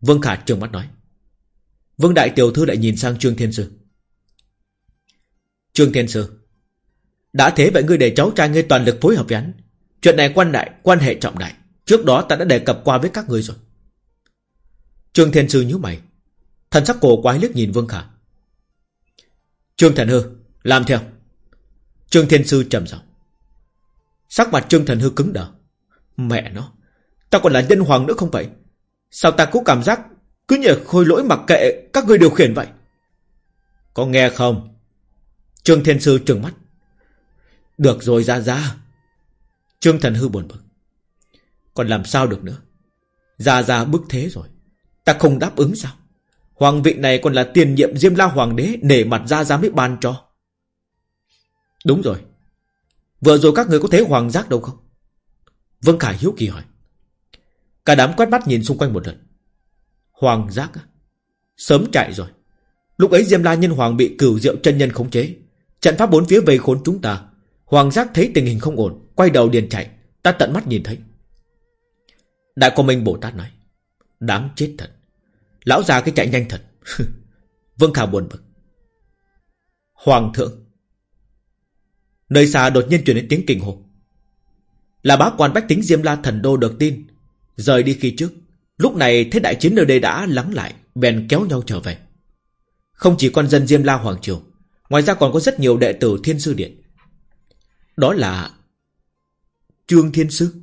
Vương Khả trường mắt nói. Vương Đại Tiểu Thư lại nhìn sang Trương Thiên Sư. Trương Thiên Sư, Đã thế vậy ngươi để cháu trai ngươi toàn lực phối hợp với hắn. Chuyện này quan đại, Quan hệ trọng đại. Trước đó ta đã đề cập qua với các ngươi rồi. Trương Thiên Sư nhíu mày, Thần sắc cổ quái liếc nhìn Vương Khả. Trương Thần Hư, Làm theo. Trương Thiên Sư trầm giọng. Sắc mặt Trương Thần Hư cứng đờ. Mẹ nó, Ta còn là nhân hoàng nữa không vậy Sao ta cứ cảm giác Cứ nhờ khôi lỗi mặc kệ các ngươi điều khiển vậy? Có nghe không? Trương Thiên Sư trừng mắt. Được rồi, ra ra. Trương Thần Hư buồn bực. Còn làm sao được nữa? Ra ra bức thế rồi. Ta không đáp ứng sao? Hoàng vị này còn là tiền nhiệm Diêm La Hoàng đế Nể mặt ra ra mới ban cho. Đúng rồi. Vừa rồi các người có thấy hoàng giác đâu không? Vân Khải hiếu kỳ hỏi. Cả đám quét mắt nhìn xung quanh một lần. Hoàng giác á? Sớm chạy rồi. Lúc ấy Diêm La Nhân Hoàng bị cửu diệu chân nhân khống chế. Trận pháp bốn phía vây khốn chúng ta. Hoàng giác thấy tình hình không ổn, Quay đầu điền chạy. Ta tận mắt nhìn thấy. Đại Quang Minh Bồ Tát nói, Đáng chết thật. Lão già cái chạy nhanh thật. Vương Khả buồn bực. Hoàng thượng. Nơi xa đột nhiên truyền đến tiếng kinh hồ Là bá quan bách tính Diêm La thần đô được tin. Rời đi khi trước, Lúc này thế đại chiến nơi đây đã lắng lại, Bèn kéo nhau trở về. Không chỉ con dân Diêm La Hoàng Triều, Ngoài ra còn có rất nhiều đệ tử Thiên Sư Điện. Đó là Trương Thiên Sư.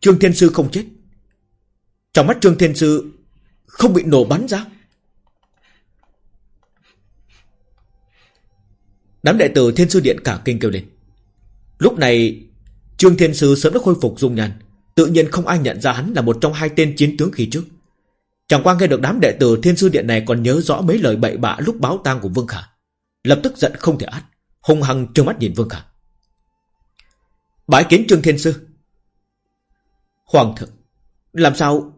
Trương Thiên Sư không chết trong mắt Trương Thiên Sư, Không bị nổ bắn ra. Đám đệ tử Thiên Sư Điện cả kinh kêu lên. Lúc này, Trương Thiên Sư sớm đã khôi phục dung nhan. Tự nhiên không ai nhận ra hắn là một trong hai tên chiến tướng khi trước. Chẳng qua nghe được đám đệ tử Thiên Sư Điện này còn nhớ rõ mấy lời bậy bạ lúc báo tang của Vương Khả, Lập tức giận không thể át, Hung hăng trừng mắt nhìn Vương Khả. Bái kiến Trương Thiên Sư. Hoàng thượng, Làm sao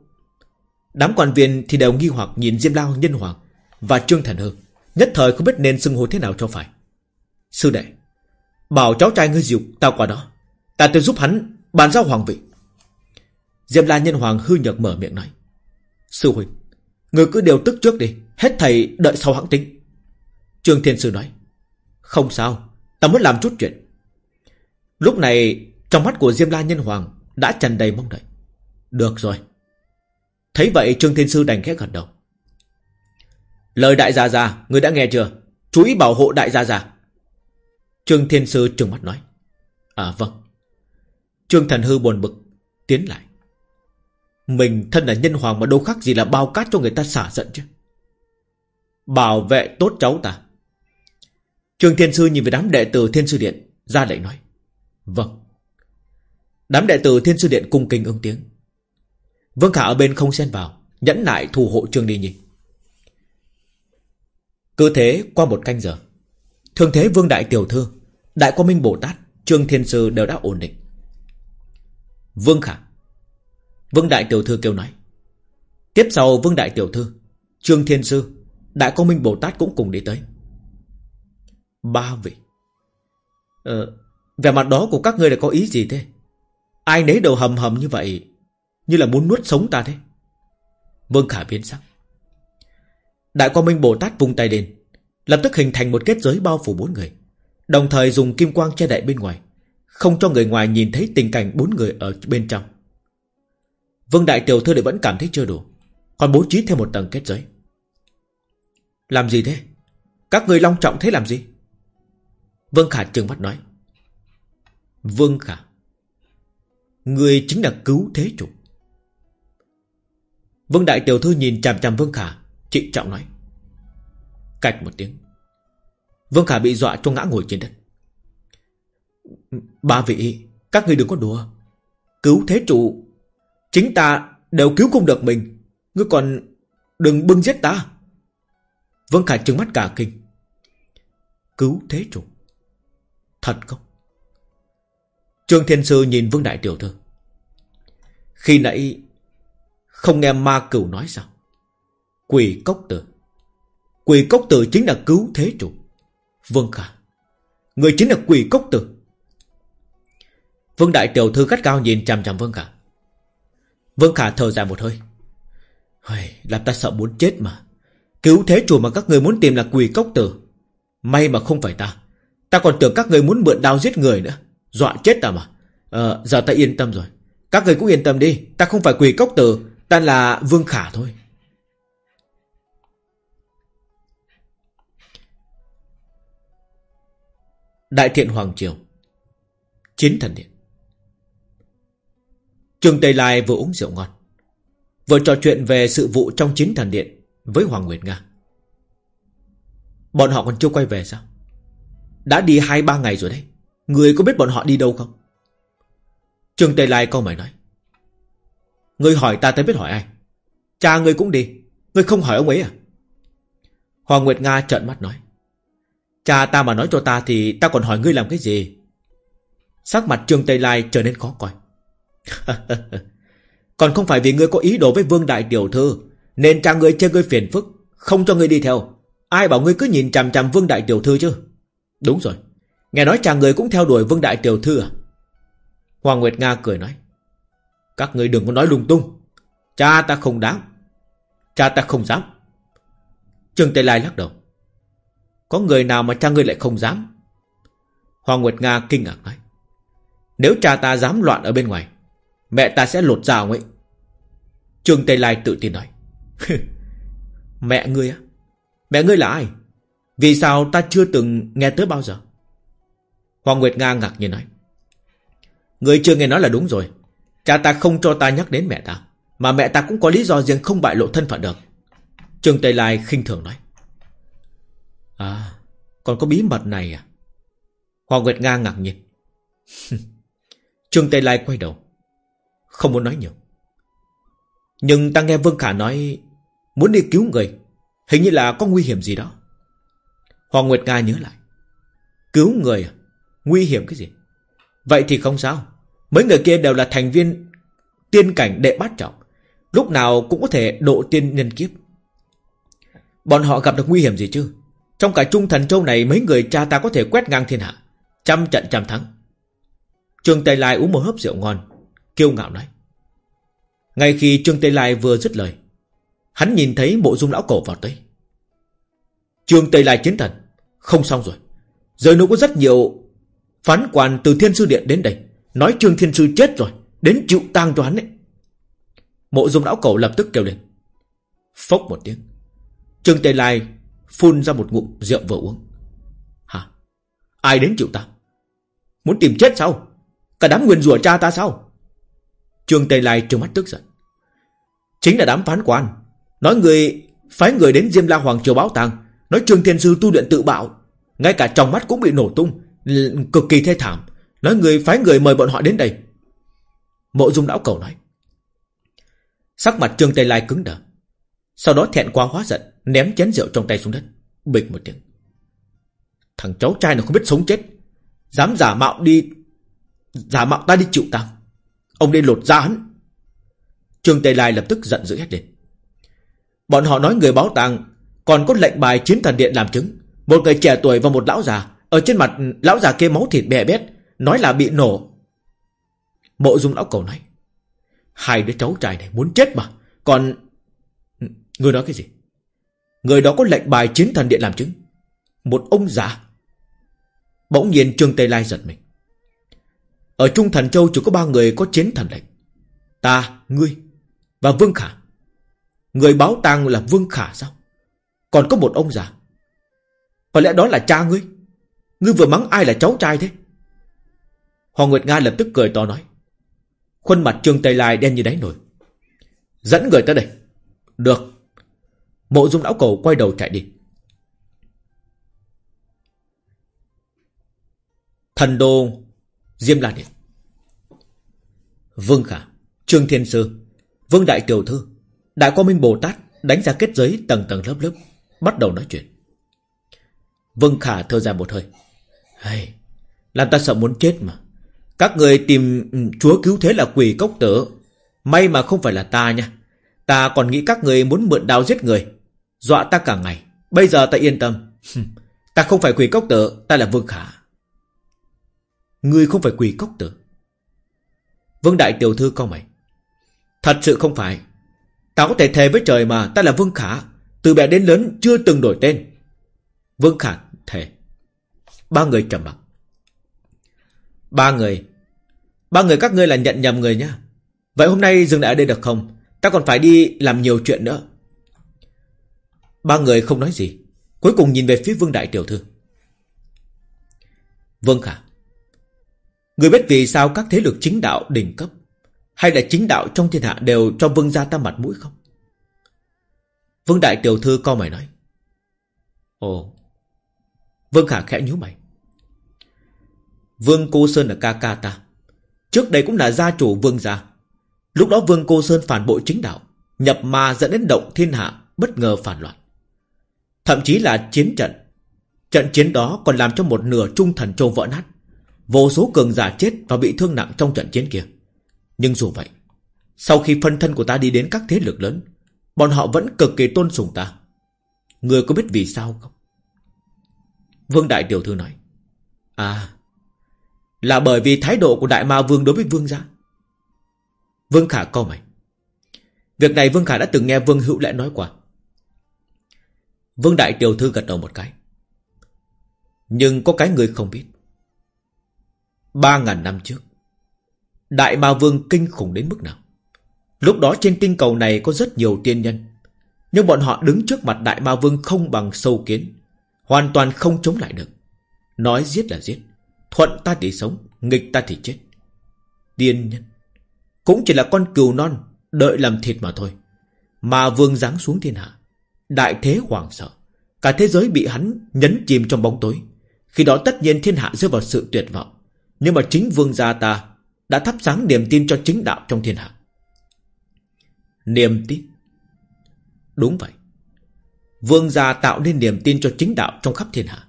Đám quan viên thì đều nghi hoặc nhìn Diêm Lao Nhân Hoàng Và Trương Thần Hư Nhất thời không biết nên xưng hô thế nào cho phải. Sư đệ, Bảo cháu trai ngươi dịu tao qua đó, Ta tự giúp hắn bàn giao hoàng vị. Diêm La Nhân Hoàng hư nhược mở miệng nói, Sư huynh Người cứ điều tức trước đi, Hết thầy đợi sau hãng tính. Trương Thiên Sư nói, Không sao, Ta muốn làm chút chuyện. Lúc này, trong mắt của Diêm La Nhân Hoàng Đã tràn đầy mong đợi. Được rồi Thấy vậy Trương Thiên Sư đành khẽ gật đầu. Lời đại gia gia, Người đã nghe chưa? Chú ý bảo hộ đại gia gia. Trương Thiên Sư trừng mắt nói. À vâng. Trương Thần Hư buồn bực, Tiến lại. Mình thân là nhân hoàng mà đâu khác gì là bao cát cho người ta xả giận chứ. Bảo vệ tốt cháu ta. Trương Thiên Sư nhìn về đám đệ tử Thiên Sư Điện, Ra lệnh nói. Vâng. Đám đệ tử Thiên Sư Điện cung kính ứng tiếng. Vương Khả ở bên không xen vào, Nhẫn nại thủ hộ Trương Đi Nhi. Cứ thế, qua một canh giờ Thường thế Vương Đại Tiểu Thư, Đại Quang Minh Bồ Tát, Trương Thiên Sư đều đã ổn định. Vương Khả, Vương Đại Tiểu Thư kêu nói. Tiếp sau Vương Đại Tiểu Thư, Trương Thiên Sư, Đại Quang Minh Bồ Tát cũng cùng đi tới. Ba vị. Ờ Về mặt đó của các ngươi là có ý gì thế? Ai nấy đều hầm hầm như vậy như là muốn nuốt sống ta thế. Vương Khả biến sắc. Đại Quang Minh Bồ Tát vung tay lên, Lập tức hình thành một kết giới bao phủ bốn người, Đồng thời dùng kim quang che đậy bên ngoài, Không cho người ngoài nhìn thấy tình cảnh bốn người ở bên trong. Vương Đại Tiểu Thư lại vẫn cảm thấy chưa đủ, Còn bố trí thêm một tầng kết giới. Làm gì thế? Các người long trọng thế làm gì? Vương Khả trừng mắt nói. Vương Khả, Người chính là cứu thế chủ. Vương Đại Tiểu Thư nhìn chằm chằm Vương Khả. Trịnh trọng nói. Cạch một tiếng. Vương Khả bị dọa cho ngã ngồi trên đất. Ba vị, Các người đừng có đùa. Cứu thế chủ. Chính ta đều cứu không được mình. Ngươi còn đừng bưng giết ta. Vương Khả trừng mắt cả kinh. Cứu thế chủ. Thật không? Trương Thiên Sư nhìn Vương Đại Tiểu Thư. Khi nãy không nghe ma cửu nói sao? Quỷ cốc tử. Quỷ cốc tử chính là cứu thế chủ. Vương Khả. Người chính là quỷ cốc tử. Vương Đại Tiểu Thư gắt cao nhìn chằm chằm Vương Khả. Vương Khả thở dài một hơi. Hơi, Làm ta sợ muốn chết mà. Cứu thế chủ mà các người muốn tìm là quỷ cốc tử. May mà không phải ta. Ta còn tưởng các người muốn mượn đao giết người nữa. Dọa chết ta mà. Ờ, Giờ ta yên tâm rồi. Các người cũng yên tâm đi. Ta không phải quỷ cốc tử. Ta là Vương Khả thôi. Đại thiện Hoàng Triều, Chiến thần điện. Trường Tây Lai vừa uống rượu ngon, Vừa trò chuyện về sự vụ trong chiến thần điện Với Hoàng Nguyệt Nga. Bọn họ còn chưa quay về sao? Đã đi hai ba ngày rồi đấy, Người có biết bọn họ đi đâu không? Trường Tây Lai câu mày nói. Người hỏi ta tới biết hỏi ai? Cha ngươi cũng đi Ngươi không hỏi ông ấy à? Hoàng Nguyệt Nga trợn mắt nói. Cha ta mà nói cho ta thì ta còn hỏi ngươi làm cái gì? Sắc mặt Trương Tây Lai trở nên khó coi. Còn không phải vì ngươi có ý đồ với Vương Đại Tiểu Thư, Nên cha ngươi chơi ngươi phiền phức, Không cho ngươi đi theo. Ai bảo ngươi cứ nhìn chằm chằm Vương Đại Tiểu Thư chứ? Đúng rồi. Nghe nói cha ngươi cũng theo đuổi Vương Đại Tiểu Thư à? Hoàng Nguyệt Nga cười nói. Các người đừng có nói lung tung. Cha ta không đáng. Cha ta không dám. Trương Tây Lai lắc đầu. Có người nào mà cha ngươi lại không dám? Hoàng Nguyệt Nga kinh ngạc nói. Nếu cha ta dám loạn ở bên ngoài, Mẹ ta sẽ lột ra ông ấy. Trương Tây Lai tự tin nói. Mẹ ngươi á? Mẹ ngươi là ai? Vì sao ta chưa từng nghe tới bao giờ? Hoàng Nguyệt Nga ngạc nhiên nói. Người chưa nghe nói là đúng rồi. Cha ta không cho ta nhắc đến mẹ ta, Mà mẹ ta cũng có lý do riêng không bại lộ thân phận được. Trương Tây Lai khinh thường nói. À Còn có bí mật này à? Hoàng Nguyệt Nga ngạc nhiên. Trương Tây Lai quay đầu. Không muốn nói nhiều. Nhưng ta nghe Vương Khả nói Muốn đi cứu người, Hình như là có nguy hiểm gì đó. Hoàng Nguyệt Nga nhớ lại. Cứu người à? Nguy hiểm cái gì? Vậy thì không sao. Mấy người kia đều là thành viên Tiên cảnh đệ bát trọng, Lúc nào cũng có thể độ tiên nhân kiếp. Bọn họ gặp được nguy hiểm gì chứ? Trong cả trung thần châu này, Mấy người cha ta có thể quét ngang thiên hạ, Trăm trận trăm thắng. Trương Tây Lai uống một hớp rượu ngon, Kiêu ngạo nói. Ngay khi Trương Tây Lai vừa dứt lời, Hắn nhìn thấy bộ dung lão cổ vào tới. Trương Tây Lai chiến thần, Không xong rồi. Giờ nữa có rất nhiều Phán quan từ thiên sư điện đến đây. Nói trương thiên sư chết rồi, Đến chịu tang cho hắn ấy. Mộ dung lão cẩu lập tức kêu lên. Phốc một tiếng. Trương tề Lai phun ra một ngụm rượu vừa uống. Hả? Ai đến chịu tang? Muốn tìm chết sao? Cả đám nguyên rủa cha ta sao? Trương tề Lai trừng mắt tức giận. Chính là đám phán quan. Nói người, Phái người đến Diêm La Hoàng Triều báo tàng Nói Trương Thiên Sư tu luyện tự bạo. Ngay cả trong mắt cũng bị nổ tung. Cực kỳ thê thảm. Nói người phái người mời bọn họ đến đây. Mộ dung lão cầu nói. Sắc mặt Trương Tây Lai cứng đờ. Sau đó thẹn quá hóa giận, Ném chén rượu trong tay xuống đất, Bịch một tiếng. Thằng cháu trai này không biết sống chết. Dám giả mạo đi, Giả mạo ta đi chịu tang. Ông đi lột ra hắn. Trương Tây Lai lập tức giận dữ hết lên. Bọn họ nói người báo tang, Còn có lệnh bài chiến thần điện làm chứng. Một người trẻ tuổi và một lão già, Ở trên mặt lão già kia máu thịt bè bét Nói là bị nổ. Mộ dung lão cầu nói Hai đứa cháu trai này muốn chết mà. Còn Người nói cái gì? Người đó có lệnh bài chiến thần điện làm chứng. Một ông già Bỗng nhiên Trương Tây Lai giật mình. Ở Trung Thần Châu chỉ có ba người có chiến thần lệnh. Ta, ngươi Và Vương Khả. Người báo tang là Vương Khả sao? Còn có một ông già. Có lẽ đó là cha ngươi. Ngươi vừa mắng ai là cháu trai thế? Hoàng Nguyệt Nga lập tức cười to nói. Khuôn mặt Trương Tây Lai đen như đáy nổi Dẫn người tới đây. Được. Mộ dung lão cầu quay đầu chạy đi. Thần đô Diêm La Điện. Vương Khả, Trương Thiên Sư, Vương Đại Tiểu Thư Đại Quang Minh Bồ Tát Đánh ra kết giới tầng tầng lớp lớp, Bắt đầu nói chuyện. Vương Khả thơ dài một hơi. Hay Làm ta sợ muốn chết mà. Các người tìm chúa cứu thế là quỷ cốc tử May mà không phải là ta nha. Ta còn nghĩ các người muốn mượn đao giết người. Dọa ta cả ngày. Bây giờ ta yên tâm. Ta không phải quỷ cốc tử Ta là Vương Khả. Ngươi không phải quỷ cốc tử Vương Đại Tiểu Thư câu mày. Thật sự không phải. Ta có thể thề với trời mà Ta là Vương Khả. Từ bé đến lớn chưa từng đổi tên. Vương Khả thề. Ba người trầm mặc. Ba người. Ba người các ngươi là nhận nhầm người nhá. Vậy hôm nay dừng lại ở đây được không? Ta còn phải đi làm nhiều chuyện nữa. Ba người không nói gì. Cuối cùng nhìn về phía Vương Đại Tiểu Thư. Vương Khả, Người biết vì sao các thế lực chính đạo đỉnh cấp Hay là chính đạo trong thiên hạ đều cho vương gia ta mặt mũi không? Vương Đại Tiểu Thư co mày nói. Ồ. Vương Khả khẽ nhíu mày. Vương Cô Sơn là ca ca ta. Trước đây cũng là gia chủ vương gia. Lúc đó Vương Cô Sơn phản bội chính đạo, Nhập ma dẫn đến động thiên hạ, Bất ngờ phản loạn. Thậm chí là chiến trận. Trận chiến đó còn làm cho một nửa trung thần châu vỡ nát. Vô số cường giả chết và bị thương nặng trong trận chiến kia. Nhưng dù vậy, Sau khi phân thân của ta đi đến các thế lực lớn, Bọn họ vẫn cực kỳ tôn sùng ta. Người có biết vì sao không? Vương Đại Tiểu Thư nói À là bởi vì thái độ của Đại Ma Vương đối với Vương gia. Vương Khả câu mày. Việc này Vương Khả đã từng nghe Vương Hữu lễ nói qua. Vương Đại Tiểu Thư gật đầu một cái. Nhưng có cái người không biết. Ba ngàn năm trước, Đại Ma Vương kinh khủng đến mức nào? Lúc đó trên tinh cầu này có rất nhiều tiên nhân, Nhưng bọn họ đứng trước mặt Đại Ma Vương không bằng sâu kiến, Hoàn toàn không chống lại được. Nói giết là giết. Thuận ta thì sống, Nghịch ta thì chết. Tiên nhân, Cũng chỉ là con cừu non, Đợi làm thịt mà thôi. Mà vương giáng xuống thiên hạ, Đại thế hoàng sợ. Cả thế giới bị hắn nhấn chìm trong bóng tối. Khi đó tất nhiên thiên hạ rơi vào sự tuyệt vọng. Nhưng mà chính vương gia ta Đã thắp sáng niềm tin cho chính đạo trong thiên hạ. Niềm tin? Đúng vậy. Vương gia tạo nên niềm tin cho chính đạo trong khắp thiên hạ.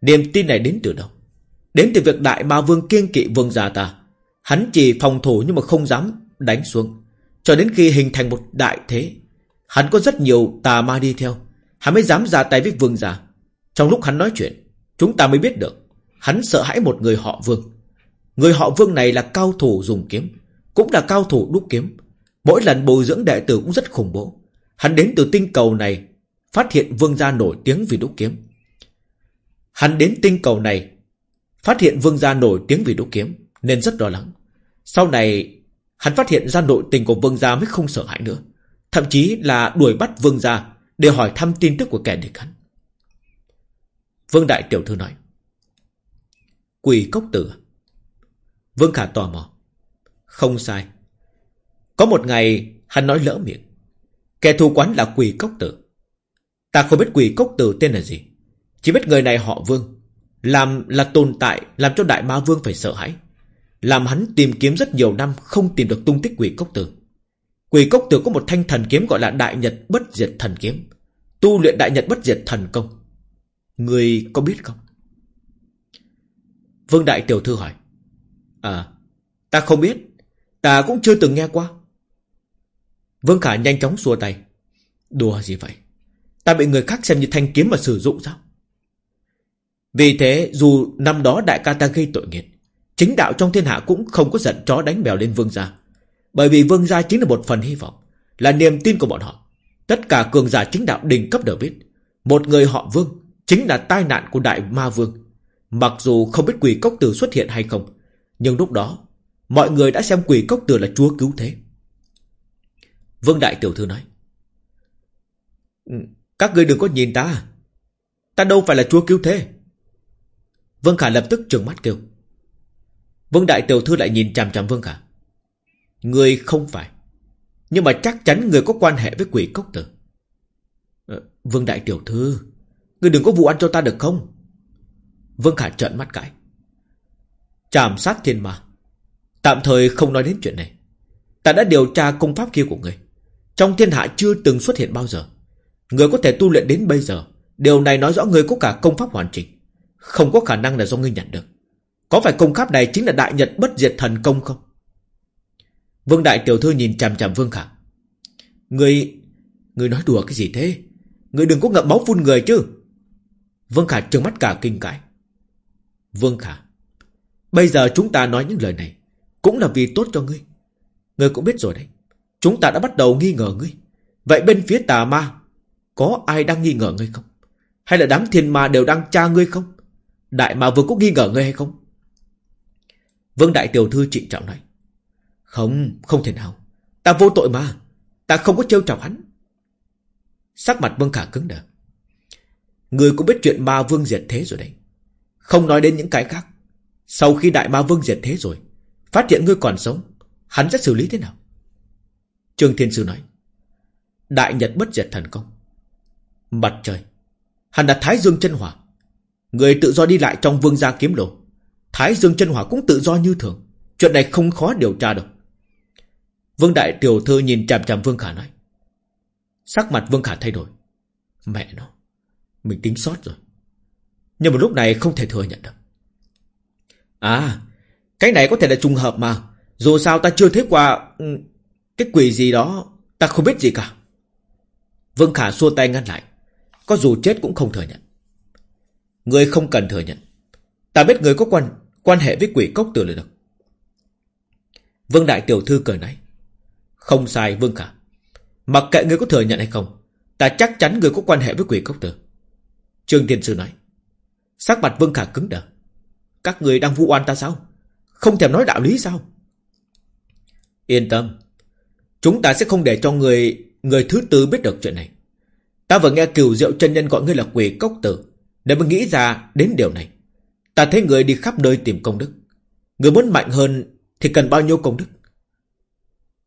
Niềm tin này đến từ đâu? Đến từ việc đại ma vương kiên kỵ vương gia ta. Hắn chỉ phòng thủ nhưng mà không dám đánh xuống. Cho đến khi hình thành một đại thế, Hắn có rất nhiều tà ma đi theo. Hắn mới dám ra tay với vương gia. Trong lúc hắn nói chuyện, Chúng ta mới biết được, Hắn sợ hãi một người họ vương. Người họ vương này là cao thủ dùng kiếm, Cũng là cao thủ đúc kiếm. Mỗi lần bồi dưỡng đệ tử cũng rất khủng bố. Hắn đến từ tinh cầu này, Phát hiện vương gia nổi tiếng vì đúc kiếm. Hắn đến tinh cầu này Phát hiện vương gia nổi tiếng vì đúc kiếm, Nên rất lo lắng. Sau này, Hắn phát hiện ra nội tình của vương gia mới không sợ hãi nữa. Thậm chí là đuổi bắt vương gia Để hỏi thăm tin tức của kẻ địch hắn. Vương Đại Tiểu Thư nói, Quỷ cốc tử. Vương Khả tò mò, Không sai. Có một ngày, hắn nói lỡ miệng, Kẻ thù quán là quỷ cốc tử. Ta không biết quỷ cốc tử tên là gì. Chỉ biết người này họ Vương làm là tồn tại, Làm cho Đại Ma Vương phải sợ hãi. Làm hắn tìm kiếm rất nhiều năm, Không tìm được tung tích quỷ cốc tử. Quỷ cốc tử có một thanh thần kiếm gọi là Đại Nhật Bất Diệt Thần Kiếm. Tu luyện Đại Nhật Bất Diệt Thần Công. Người có biết không? Vương Đại Tiểu Thư hỏi. À Ta không biết. Ta cũng chưa từng nghe qua. Vương Khả nhanh chóng xua tay. Đùa gì vậy? Ta bị người khác xem như thanh kiếm mà sử dụng sao? Vì thế, dù năm đó đại ca ta gây tội nghiệt, Chính đạo trong thiên hạ cũng không có giận chó đánh mèo lên vương gia. Bởi vì vương gia chính là một phần hy vọng, Là niềm tin của bọn họ. Tất cả cường giả chính đạo đỉnh cấp đều biết, Một người họ vương Chính là tai nạn của đại ma vương. Mặc dù không biết quỷ cốc tử xuất hiện hay không, Nhưng lúc đó, Mọi người đã xem quỷ cốc tử là chúa cứu thế. Vương Đại Tiểu Thư nói ừ, Các ngươi đừng có nhìn ta à? Ta đâu phải là chúa cứu thế. Vương Khả lập tức trừng mắt kêu. Vương Đại Tiểu Thư lại nhìn chằm chằm Vương Khả. Người không phải. Nhưng mà chắc chắn người có quan hệ với quỷ cốc tử. Ờ, Vương Đại Tiểu Thư Người đừng có vụ ăn cho ta được không? Vương Khả trợn mắt cãi. Chàm sát thiên ma. Tạm thời không nói đến chuyện này. Ta đã điều tra công pháp kia của người. Trong thiên hạ chưa từng xuất hiện bao giờ. Người có thể tu luyện đến bây giờ. Điều này nói rõ người có cả công pháp hoàn chỉnh. Không có khả năng là do ngươi nhận được. Có phải công pháp này chính là đại nhật bất diệt thần công không? Vương đại tiểu thư nhìn chằm chằm Vương Khả. Người Người nói đùa cái gì thế? Người đừng có ngậm máu phun người chứ. Vương Khả trừng mắt cả kinh cãi Vương Khả, Bây giờ chúng ta nói những lời này Cũng là vì tốt cho ngươi. Ngươi cũng biết rồi đấy. Chúng ta đã bắt đầu nghi ngờ ngươi. Vậy bên phía tà ma, Có ai đang nghi ngờ ngươi không? Hay là đám thiên ma đều đang tra ngươi không? Đại mà vừa có nghi ngờ ngươi hay không? Vương Đại Tiểu Thư trịnh trọng nói Không, không thể nào. Ta vô tội mà. Ta không có trêu chọc hắn. Sắc mặt Vương Khả cứng đờ. Người cũng biết chuyện ma vương diệt thế rồi đấy. Không nói đến những cái khác. Sau khi đại ma vương diệt thế rồi Phát hiện ngươi còn sống Hắn sẽ xử lý thế nào? Trương Thiên Sư nói Đại Nhật bất diệt thần công. Mặt trời Hắn là Thái Dương chân hỏa Người tự do đi lại trong vương gia kiếm lộ Thái Dương chân hỏa cũng tự do như thường. Chuyện này không khó điều tra đâu Vương Đại Tiểu Thư nhìn chằm chằm Vương Khả nói. Sắc mặt Vương Khả thay đổi. Mẹ nó, Mình tính sót rồi. Nhưng mà lúc này không thể thừa nhận được. À Cái này có thể là trùng hợp mà. Dù sao ta chưa thấy qua ừ, Cái quỷ gì đó, Ta không biết gì cả. Vương Khả xua tay ngăn lại. Có dù chết cũng không thừa nhận. Người không cần thừa nhận. Ta biết người có quan quan hệ với quỷ cốc tử là được. Vương Đại Tiểu Thư cười nói. Không sai, Vương Khả. Mặc kệ người có thừa nhận hay không, Ta chắc chắn người có quan hệ với quỷ cốc tử. Trương Tiên Sư nói. Sắc mặt Vương Khả cứng đờ. Các người đang vu oan ta sao? Không thèm nói đạo lý sao? Yên tâm. Chúng ta sẽ không để cho người Người thứ tư biết được chuyện này. Ta vừa nghe cửu diệu chân nhân gọi ngươi là quỷ cốc tử. Để mới nghĩ ra đến điều này. Ta thấy người đi khắp nơi tìm công đức. Người muốn mạnh hơn Thì cần bao nhiêu công đức?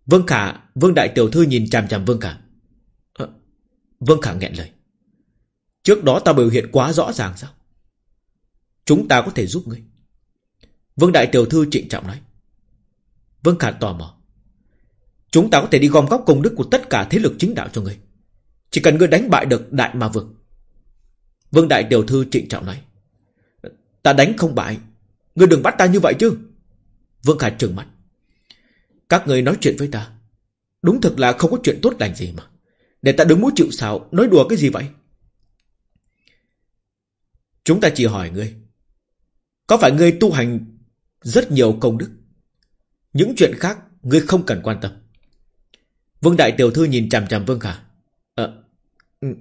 Vương Khả Vương Đại Tiểu Thư nhìn chằm chằm Vương Khả. À, Vương Khả nghẹn lời. Trước đó ta biểu hiện quá rõ ràng sao? Chúng ta có thể giúp ngươi. Vương Đại Tiểu Thư trịnh trọng nói. Vương Khả tò mò. Chúng ta có thể đi gom góp công đức của tất cả thế lực chính đạo cho ngươi. Chỉ cần ngươi đánh bại được Đại Ma Vực. Vương Đại Tiểu Thư trịnh trọng nói, Ta đánh không bại. Ngươi đừng bắt ta như vậy chứ. Vương Khải trừng mắt, Các người nói chuyện với ta. Đúng thật là không có chuyện tốt lành gì mà. Để ta đứng mũi chịu xào Nói đùa cái gì vậy? Chúng ta chỉ hỏi ngươi, Có phải ngươi tu hành Rất nhiều công đức? Những chuyện khác ngươi không cần quan tâm. Vương Đại Tiểu Thư nhìn chằm chằm Vương Khả Ờ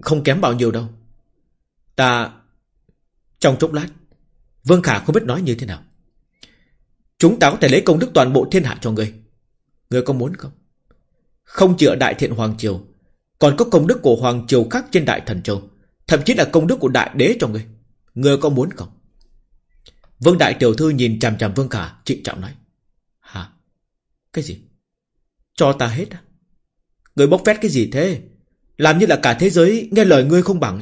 Không kém bao nhiêu đâu. Ta, Trong chốc lát, Vương Khả không biết nói như thế nào. Chúng ta có thể lấy công đức toàn bộ thiên hạ cho ngươi. Ngươi có muốn không? Không chỉ ở Đại Thiện Hoàng Triều, Còn có công đức của Hoàng Triều khác trên Đại Thần Châu, Thậm chí là công đức của Đại Đế cho ngươi. Ngươi có muốn không? Vương Đại Tiểu Thư nhìn chằm chằm Vương Khả, Trịnh trọng nói. Hả? Cái gì? Cho ta hết à Ngươi bốc phét cái gì thế? Làm như là cả thế giới nghe lời ngươi không bằng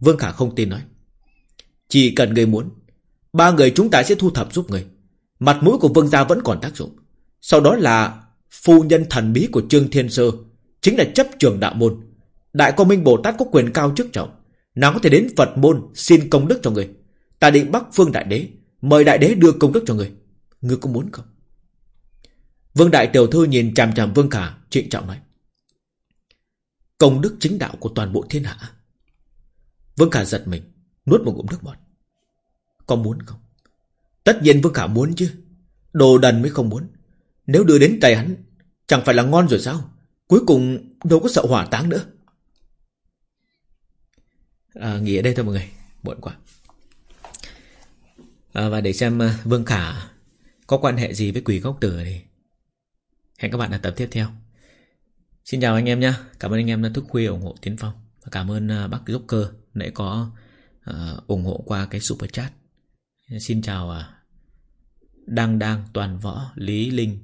Vương Khả không tin nói. Chỉ cần người muốn, Ba người chúng ta sẽ thu thập giúp người Mặt mũi của vương gia vẫn còn tác dụng. Sau đó là Phu nhân thần bí của Trương Thiên Sơ, Chính là chấp trường đạo môn. Đại Quang Minh Bồ Tát có quyền cao chức trọng. Nàng có thể đến Phật môn xin công đức cho người. Ta định bắt Phương Đại Đế, Mời Đại Đế đưa công đức cho người. Ngươi có muốn không? Vương Đại Tiểu Thư nhìn chằm chằm Vương Khả, Trịnh trọng nói. Công đức chính đạo của toàn bộ thiên hạ. Vương Khả giật mình Nuốt một ngụm nước bọt. Có muốn không? Tất nhiên Vương Khả muốn chứ. Đồ đần mới không muốn. Nếu đưa đến tay hắn Chẳng phải là ngon rồi sao? Cuối cùng đâu có sợ hỏa táng nữa. À, Nghỉ ở đây thôi mọi người. Muộn quá. À, Và để xem à, Vương Khả Có quan hệ gì với quỷ gốc tử thì Hẹn các bạn ở tập tiếp theo. Xin chào anh em nhé Cảm ơn anh em đã thức khuya ủng hộ Tiến Phong. Và cảm ơn à, bác Joker Nãy có uh, ủng hộ qua cái super chat. Xin chào uh, Đăng Đăng Toàn Võ Lý Linh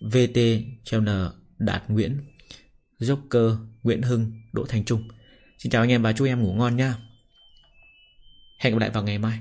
VT Channel Đạt Nguyễn Joker Nguyễn Hưng Đỗ Thành Trung. Xin chào anh em và chúc em ngủ ngon nha. Hẹn gặp lại vào ngày mai.